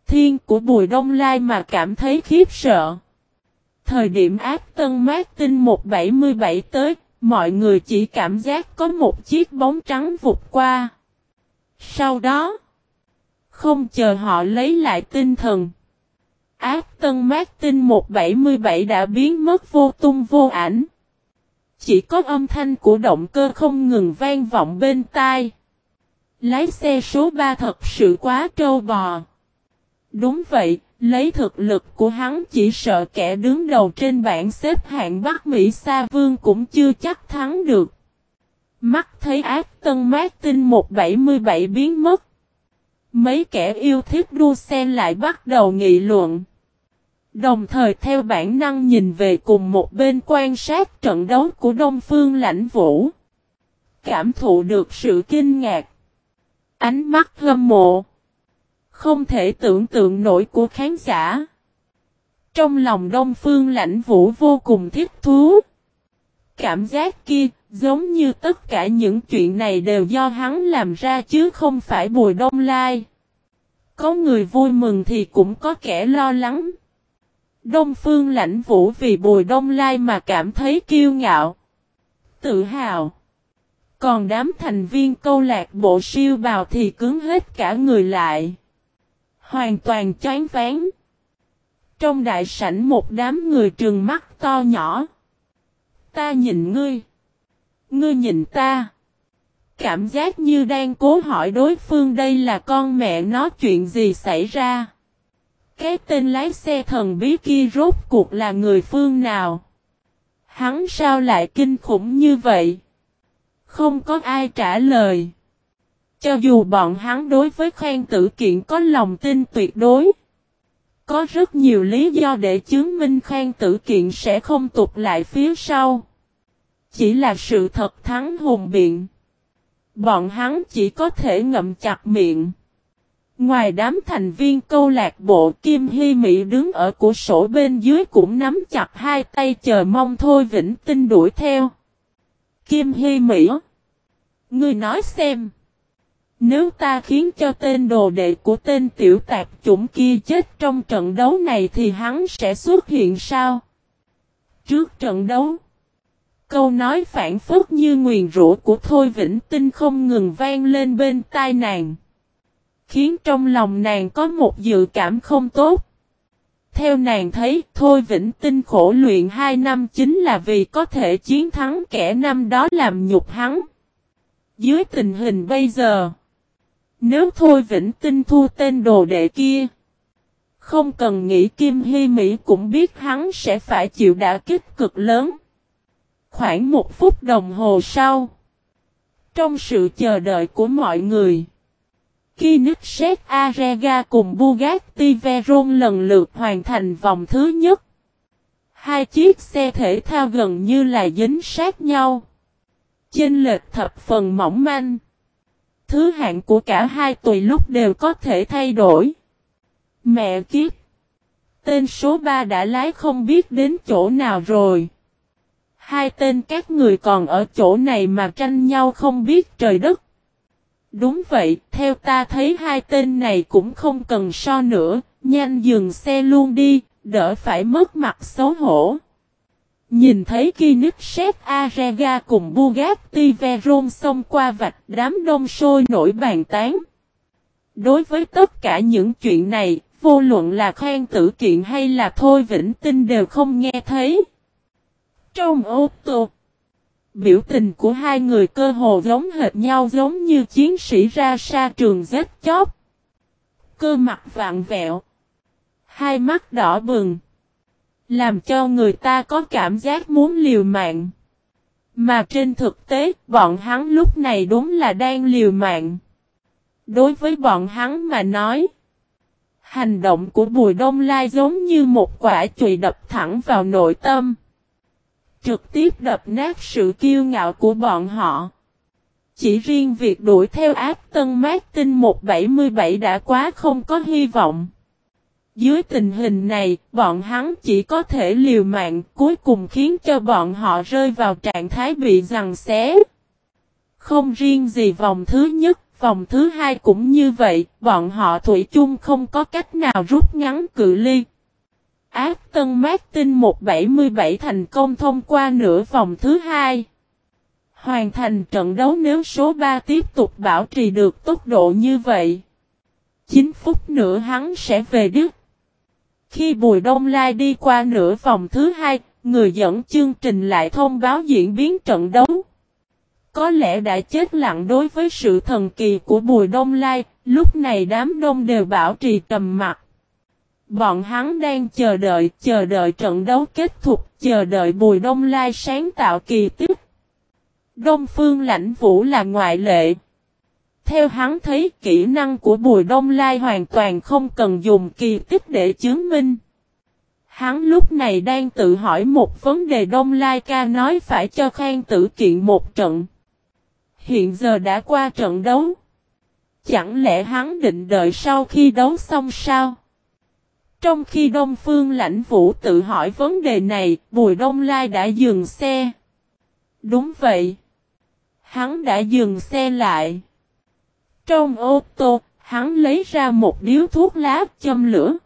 thiên của Bùi Đông Lai mà cảm thấy khiếp sợ. Thời điểm ác tân mát tinh 177 tới, mọi người chỉ cảm giác có một chiếc bóng trắng vụt qua. Sau đó, không chờ họ lấy lại tinh thần. Ác tân mát tinh 177 đã biến mất vô tung vô ảnh. Chỉ có âm thanh của động cơ không ngừng vang vọng bên tai. Lái xe số 3 thật sự quá trâu bò. Đúng vậy, lấy thực lực của hắn chỉ sợ kẻ đứng đầu trên bảng xếp hạng Bắc Mỹ Sa Vương cũng chưa chắc thắng được. Mắt thấy ác tân mát tinh 177 biến mất. Mấy kẻ yêu thích đua xe lại bắt đầu nghị luận. Đồng thời theo bản năng nhìn về cùng một bên quan sát trận đấu của Đông Phương Lãnh Vũ. Cảm thụ được sự kinh ngạc. Ánh mắt hâm mộ. Không thể tưởng tượng nổi của khán giả. Trong lòng Đông Phương Lãnh Vũ vô cùng thích thú. Cảm giác kia, giống như tất cả những chuyện này đều do hắn làm ra chứ không phải Bùi Đông Lai. Có người vui mừng thì cũng có kẻ lo lắng. Đông Phương Lãnh Vũ vì Bùi Đông Lai mà cảm thấy kiêu ngạo. Tự hào. Còn đám thành viên câu lạc bộ siêu bào thì cứng hết cả người lại. Hoàn toàn chán ván. Trong đại sảnh một đám người trừng mắt to nhỏ. Ta nhìn ngươi. Ngươi nhìn ta. Cảm giác như đang cố hỏi đối phương đây là con mẹ nó chuyện gì xảy ra. Cái tên lái xe thần bí kia rốt cuộc là người phương nào? Hắn sao lại kinh khủng như vậy? Không có ai trả lời. Cho dù bọn hắn đối với khoan tử kiện có lòng tin tuyệt đối. Có rất nhiều lý do để chứng minh khoan tử kiện sẽ không tụt lại phía sau. Chỉ là sự thật thắng hùng biện. Bọn hắn chỉ có thể ngậm chặt miệng. Ngoài đám thành viên câu lạc bộ Kim Hy Mỹ đứng ở cửa sổ bên dưới cũng nắm chặt hai tay chờ mong Thôi Vĩnh Tinh đuổi theo. Kim Hy Mỹ Ngươi nói xem. Nếu ta khiến cho tên đồ đệ của tên tiểu tạp chủng kia chết trong trận đấu này thì hắn sẽ xuất hiện sao? Trước trận đấu, câu nói phản phức như nguyền rủa của Thôi Vĩnh Tinh không ngừng vang lên bên tai nàng. Khiến trong lòng nàng có một dự cảm không tốt. Theo nàng thấy, Thôi Vĩnh Tinh khổ luyện hai năm chính là vì có thể chiến thắng kẻ năm đó làm nhục hắn. Dưới tình hình bây giờ, nếu Thôi Vĩnh Tinh thu tên đồ đệ kia, không cần nghĩ Kim Hy Mỹ cũng biết hắn sẽ phải chịu đả kích cực lớn. Khoảng một phút đồng hồ sau, trong sự chờ đợi của mọi người, Kinexet Arega cùng Bugatti Veyron lần lượt hoàn thành vòng thứ nhất. Hai chiếc xe thể thao gần như là dính sát nhau. Chênh lệch thập phần mỏng manh. Thứ hạng của cả hai tùy lúc đều có thể thay đổi. Mẹ kiếp! Tên số 3 đã lái không biết đến chỗ nào rồi. Hai tên các người còn ở chỗ này mà tranh nhau không biết trời đất. Đúng vậy, theo ta thấy hai tên này cũng không cần so nữa, nhanh dừng xe luôn đi, đỡ phải mất mặt xấu hổ. Nhìn thấy Kinexet Arega cùng Bugatti Veyron xông qua vạch đám đông sôi nổi bàn tán. Đối với tất cả những chuyện này, vô luận là khoan tử kiện hay là thôi vĩnh tinh đều không nghe thấy. Trong ô tô, biểu tình của hai người cơ hồ giống hệt nhau giống như chiến sĩ ra xa trường giết chóc. Cơ mặt vạn vẹo, hai mắt đỏ bừng. Làm cho người ta có cảm giác muốn liều mạng. Mà trên thực tế, bọn hắn lúc này đúng là đang liều mạng. Đối với bọn hắn mà nói, hành động của Bùi Đông Lai giống như một quả chùy đập thẳng vào nội tâm. Trực tiếp đập nát sự kiêu ngạo của bọn họ. Chỉ riêng việc đuổi theo áp tân mát tinh 177 đã quá không có hy vọng. Dưới tình hình này, bọn hắn chỉ có thể liều mạng cuối cùng khiến cho bọn họ rơi vào trạng thái bị giằng xé. Không riêng gì vòng thứ nhất, vòng thứ hai cũng như vậy, bọn họ Thủy chung không có cách nào rút ngắn cự ly. Ác Tân Martin 177 thành công thông qua nửa vòng thứ hai. Hoàn thành trận đấu nếu số 3 tiếp tục bảo trì được tốc độ như vậy. 9 phút nữa hắn sẽ về Đức. Khi Bùi Đông Lai đi qua nửa vòng thứ hai, người dẫn chương trình lại thông báo diễn biến trận đấu. Có lẽ đã chết lặng đối với sự thần kỳ của Bùi Đông Lai, lúc này đám đông đều bảo trì trầm mặt. Bọn hắn đang chờ đợi, chờ đợi trận đấu kết thúc, chờ đợi Bùi Đông Lai sáng tạo kỳ tích. Đông Phương Lãnh Vũ là ngoại lệ. Theo hắn thấy kỹ năng của Bùi Đông Lai hoàn toàn không cần dùng kỳ tích để chứng minh. Hắn lúc này đang tự hỏi một vấn đề Đông Lai ca nói phải cho Khang Tử Kiện một trận. Hiện giờ đã qua trận đấu. Chẳng lẽ hắn định đợi sau khi đấu xong sao? Trong khi Đông Phương Lãnh Vũ tự hỏi vấn đề này, Bùi Đông Lai đã dừng xe. Đúng vậy. Hắn đã dừng xe lại. Trong ô tô, hắn lấy ra một điếu thuốc lá châm lửa.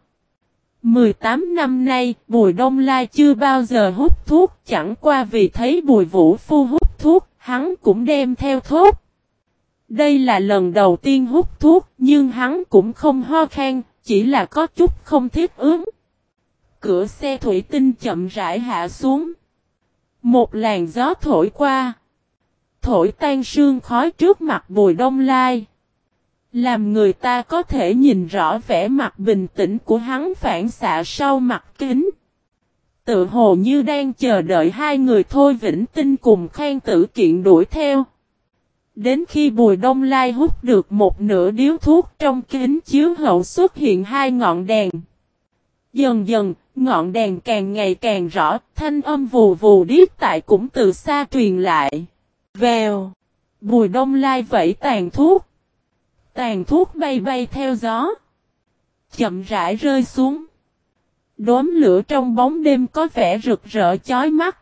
18 năm nay, Bùi Đông Lai chưa bao giờ hút thuốc, chẳng qua vì thấy Bùi Vũ Phu hút thuốc, hắn cũng đem theo thuốc. Đây là lần đầu tiên hút thuốc, nhưng hắn cũng không ho khan, chỉ là có chút không thiết ứng. Cửa xe thủy tinh chậm rãi hạ xuống. Một làn gió thổi qua. Thổi tan sương khói trước mặt Bùi Đông Lai. Làm người ta có thể nhìn rõ vẻ mặt bình tĩnh của hắn phản xạ sau mặt kính. Tự hồ như đang chờ đợi hai người thôi vĩnh tinh cùng khen tử kiện đuổi theo. Đến khi Bùi Đông Lai hút được một nửa điếu thuốc trong kính chiếu hậu xuất hiện hai ngọn đèn. Dần dần, ngọn đèn càng ngày càng rõ, thanh âm vù vù điếc tại cũng từ xa truyền lại. Vèo! Bùi Đông Lai vẫy tàn thuốc. Tàn thuốc bay bay theo gió. Chậm rãi rơi xuống. Đốm lửa trong bóng đêm có vẻ rực rỡ chói mắt.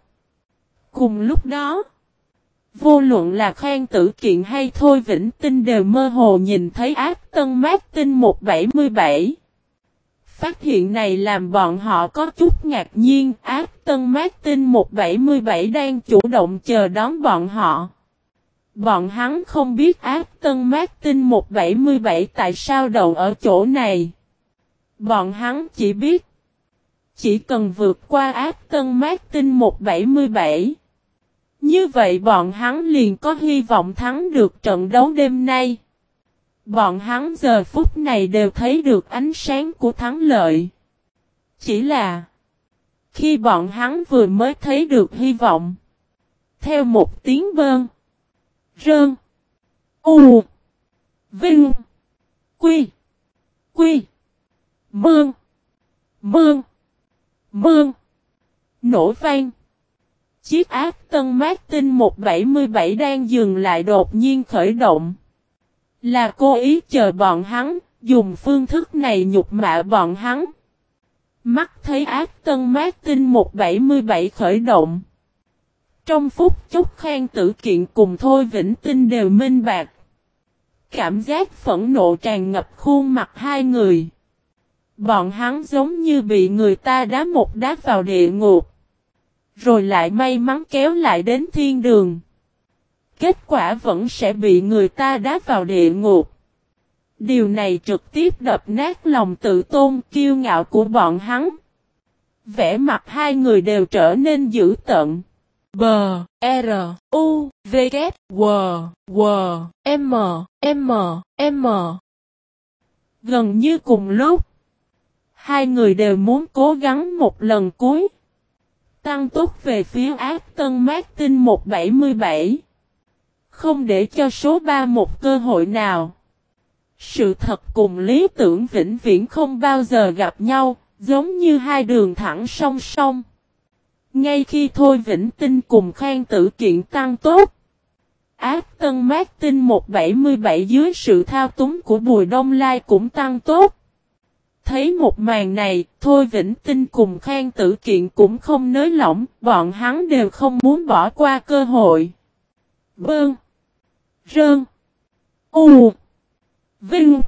Cùng lúc đó, vô luận là Khang Tử Kiện hay Thôi Vĩnh Tinh đều mơ hồ nhìn thấy ác tân mát tinh 177. Phát hiện này làm bọn họ có chút ngạc nhiên, ác tân mát tinh 177 đang chủ động chờ đón bọn họ. Bọn hắn không biết ác tân mát tinh 177 tại sao đậu ở chỗ này. Bọn hắn chỉ biết. Chỉ cần vượt qua ác tân mát tinh 177. Như vậy bọn hắn liền có hy vọng thắng được trận đấu đêm nay. Bọn hắn giờ phút này đều thấy được ánh sáng của thắng lợi. Chỉ là, khi bọn hắn vừa mới thấy được hy vọng. Theo một tiếng bơn. Rơn. U. Vinh. Quy. Quy. Mương. Mương. Mương. Nổ vang. Chiếc ác tân Martin 177 đang dừng lại đột nhiên khởi động. Là cố ý chờ bọn hắn, dùng phương thức này nhục mạ bọn hắn. Mắt thấy ác tân Martin 177 khởi động. Trong phút chốc khen tử kiện cùng Thôi Vĩnh Tinh đều minh bạc. Cảm giác phẫn nộ tràn ngập khuôn mặt hai người. Bọn hắn giống như bị người ta đá một đá vào địa ngục. Rồi lại may mắn kéo lại đến thiên đường. Kết quả vẫn sẽ bị người ta đá vào địa ngục. Điều này trực tiếp đập nát lòng tự tôn kiêu ngạo của bọn hắn. Vẽ mặt hai người đều trở nên dữ tận. B, R, U, V, K, W, W, M, M, M. Gần như cùng lúc, hai người đều muốn cố gắng một lần cuối. Tăng tốc về phía ác tân Martin 177. Không để cho số 3 một cơ hội nào. Sự thật cùng lý tưởng vĩnh viễn không bao giờ gặp nhau, giống như hai đường thẳng song song. Ngay khi Thôi Vĩnh Tinh cùng Khang Tử Kiện tăng tốt, Ác Tân Martin 177 dưới sự thao túng của Bùi Đông Lai cũng tăng tốt. Thấy một màn này, Thôi Vĩnh Tinh cùng Khang Tử Kiện cũng không nới lỏng, bọn hắn đều không muốn bỏ qua cơ hội. Bơn. Rơn. U. Vinh.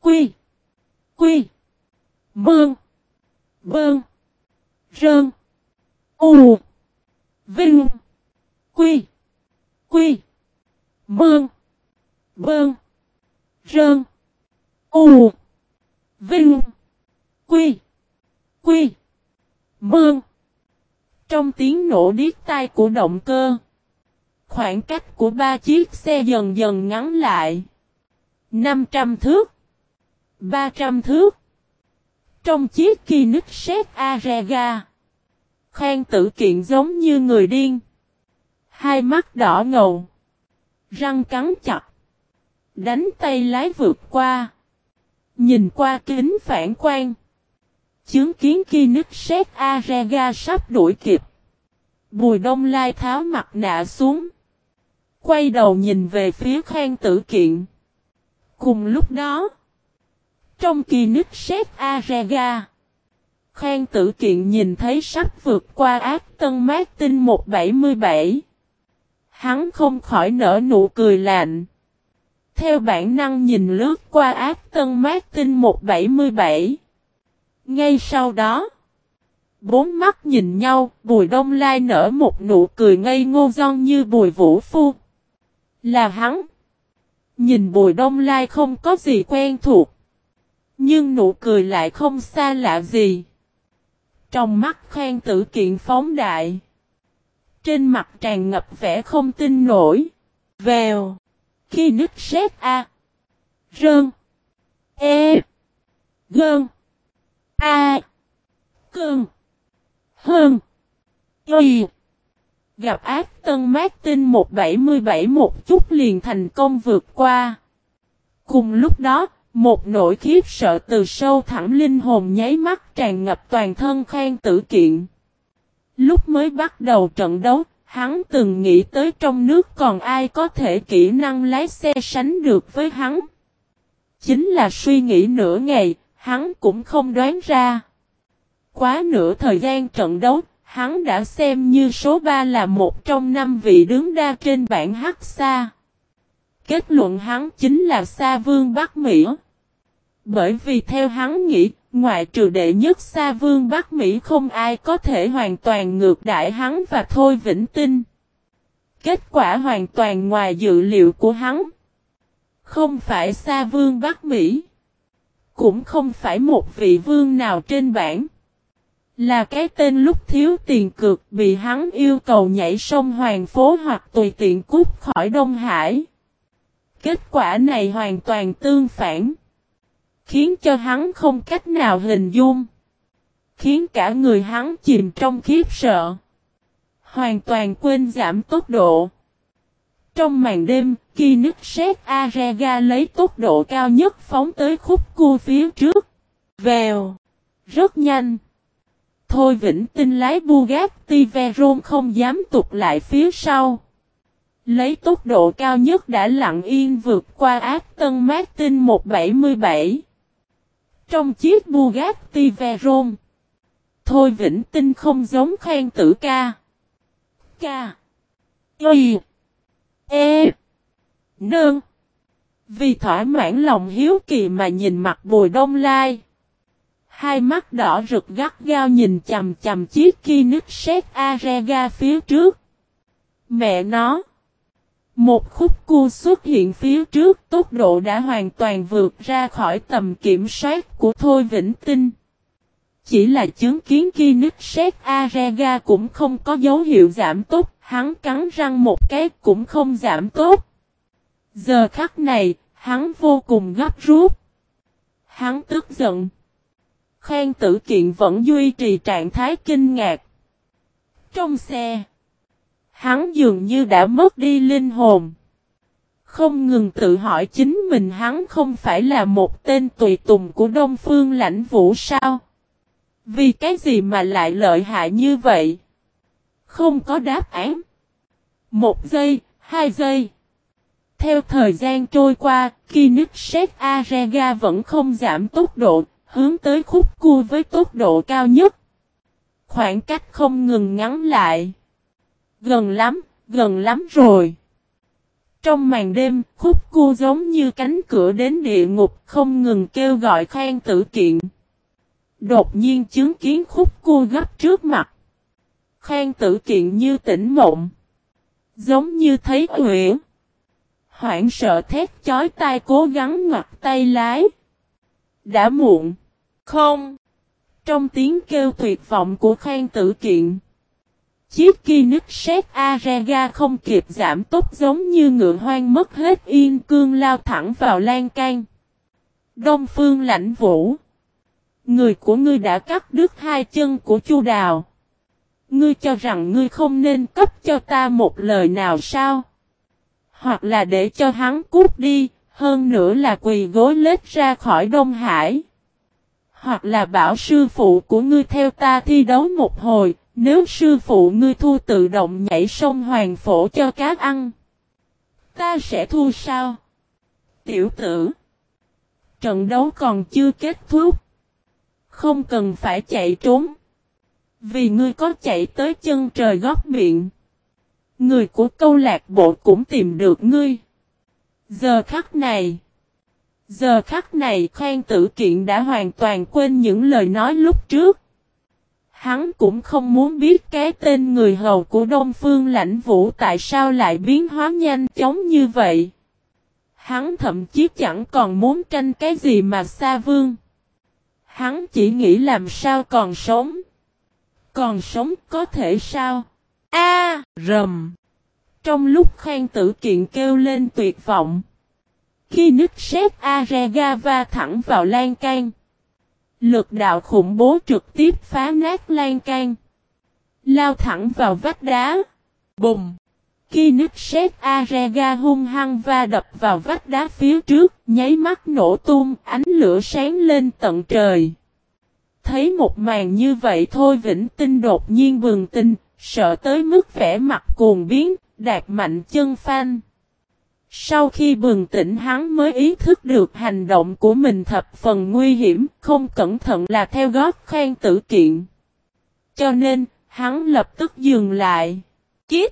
Quy. Quy. Bơn Bơn. Rơn. U. Vinh. Quy. Quy. Bơn Bơn. Rơn. U. Vinh. Quy. Quy. Mương. Trong tiếng nổ điếc tai của động cơ. Khoảng cách của ba chiếc xe dần dần ngắn lại. 500 thước. 300 thước. Trong chiếc Koenigsegg Arega. Khang tử kiện giống như người điên. Hai mắt đỏ ngầu. Răng cắn chặt. Đánh tay lái vượt qua. Nhìn qua kính phản quang. Chứng kiến Koenigsegg Arega sắp đuổi kịp. Bùi đông lai tháo mặt nạ xuống. Quay đầu nhìn về phía khang tử kiện. Cùng lúc đó. Trong kỳ nứt xét Arega. Khang tử kiện nhìn thấy sắp vượt qua ác tân mát tinh 177. Hắn không khỏi nở nụ cười lạnh. Theo bản năng nhìn lướt qua ác tân Martin 177. Ngay sau đó. Bốn mắt nhìn nhau, Bùi Đông Lai nở một nụ cười ngây ngô giòn như Bùi Vũ Phu. Là hắn. Nhìn Bùi Đông Lai không có gì quen thuộc. Nhưng nụ cười lại không xa lạ gì. Trong mắt khen tử kiện phóng đại. Trên mặt tràn ngập vẻ không tin nổi. Vèo. Khi nứt xét A. Rơn. E. Gơn. A. Cơn. Hơn. Y. Gặp ác tân Martin 177 một chút liền thành công vượt qua. Cùng lúc đó, một nỗi khiếp sợ từ sâu thẳm linh hồn nháy mắt tràn ngập toàn thân khen tử kiện. Lúc mới bắt đầu trận đấu, hắn từng nghĩ tới trong nước còn ai có thể kỹ năng lái xe sánh được với hắn. Chính là suy nghĩ nửa ngày, hắn cũng không đoán ra. Quá nửa thời gian trận đấu, hắn đã xem như số 3 là một trong năm vị đứng đa trên bảng hắc xa. Kết luận hắn chính là Sa Vương Bắc Mỹ. Bởi vì theo hắn nghĩ, ngoại trừ đệ nhất Sa Vương Bắc Mỹ không ai có thể hoàn toàn ngược đại hắn và Thôi Vĩnh Tinh. Kết quả hoàn toàn ngoài dự liệu của hắn. Không phải Sa Vương Bắc Mỹ. Cũng không phải một vị vương nào trên bảng. Là cái tên lúc thiếu tiền cược bị hắn yêu cầu nhảy sông Hoàng Phố hoặc tùy tiện cút khỏi Đông Hải. Kết quả này hoàn toàn tương phản. Khiến cho hắn không cách nào hình dung. Khiến cả người hắn chìm trong khiếp sợ. Hoàn toàn quên giảm tốc độ. Trong màn đêm, khi nước sét Arega lấy tốc độ cao nhất phóng tới khúc cua phía trước. Vèo. Rất nhanh. Thôi Vĩnh Tinh lái Bugatti Veyron không dám tụt lại phía sau. Lấy tốc độ cao nhất đã lặng yên vượt qua ác tân Martin 177. Trong chiếc Bugatti Veyron, Thôi Vĩnh Tinh không giống khen tử ca. Ca. Y. E. Nương. Vì thỏa mãn lòng hiếu kỳ mà nhìn mặt bùi đông lai. Hai mắt đỏ rực gắt gao nhìn chầm chầm chiếc kia nứt xét Arega phía trước. Mẹ nó. Một khúc cua xuất hiện phía trước tốc độ đã hoàn toàn vượt ra khỏi tầm kiểm soát của Thôi Vĩnh Tinh. Chỉ là chứng kiến Khi nứt sét Arega cũng không có dấu hiệu giảm tốc, hắn cắn răng một cái cũng không giảm tốc. Giờ khắc này, hắn vô cùng gấp rút. Hắn tức giận. Khang tử kiện vẫn duy trì trạng thái kinh ngạc. Trong xe, hắn dường như đã mất đi linh hồn. Không ngừng tự hỏi chính mình hắn không phải là một tên tùy tùng của Đông Phương lãnh vũ sao? Vì cái gì mà lại lợi hại như vậy? Không có đáp án. Một giây, hai giây. Theo thời gian trôi qua, Kinexet Arega vẫn không giảm tốc độ, hướng tới khúc cua với tốc độ cao nhất. Khoảng cách không ngừng ngắn lại. Gần lắm, gần lắm rồi. Trong màn đêm, khúc cua giống như cánh cửa đến địa ngục không ngừng kêu gọi khoan tử kiện. Đột nhiên chứng kiến khúc cua gấp trước mặt. Khoan tử kiện như tỉnh mộng. Giống như thấy huyễn. Hoảng sợ thét chói tai cố gắng ngoặt tay lái. Đã muộn. Không. Trong tiếng kêu tuyệt vọng của khoan tử kiện. Chiếc kia nứt sét Arega không kịp giảm tốc giống như ngựa hoang mất hết yên cương lao thẳng vào lan can. Đông phương lãnh vũ. Người của ngươi đã cắt đứt hai chân của chu đào. Ngươi cho rằng ngươi không nên cấp cho ta một lời nào sao? Hoặc là để cho hắn cút đi, hơn nữa là quỳ gối lết ra khỏi Đông Hải. Hoặc là bảo sư phụ của ngươi theo ta thi đấu một hồi, nếu sư phụ ngươi thu tự động nhảy sông hoàng phổ cho cá ăn. Ta sẽ thu sao? Tiểu tử. Trận đấu còn chưa kết thúc. Không cần phải chạy trốn. Vì ngươi có chạy tới chân trời góc miệng. Người của câu lạc bộ cũng tìm được ngươi. Giờ khắc này. Giờ khắc này Khang tử kiện đã hoàn toàn quên những lời nói lúc trước. Hắn cũng không muốn biết cái tên người hầu của Đông Phương Lãnh Vũ tại sao lại biến hóa nhanh chóng như vậy. Hắn thậm chí chẳng còn muốn tranh cái gì mà xa vương. Hắn chỉ nghĩ làm sao còn sống. Còn sống có thể sao? A rầm. Trong lúc Khang Tử Kiện kêu lên tuyệt vọng. Khi nứt sét Arega va thẳng vào lan can. Lực đạo khủng bố trực tiếp phá nát lan can. Lao thẳng vào vách đá. Bùng. Khi nứt sét Arega hung hăng va đập vào vách đá phía trước, nháy mắt nổ tung, ánh lửa sáng lên tận trời. Thấy một màn như vậy thôi Vĩnh Tinh đột nhiên bừng tinh, sợ tới mức vẻ mặt cuồng biến, đạt mạnh chân phanh. Sau khi bừng tỉnh hắn mới ý thức được hành động của mình thập phần nguy hiểm, không cẩn thận là theo gót khen tử kiện. Cho nên, hắn lập tức dừng lại. Chít!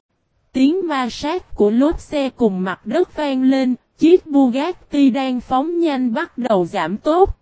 Tiếng ma sát của lốp xe cùng mặt đất vang lên, chiếc Bugatti đang phóng nhanh bắt đầu giảm tốc.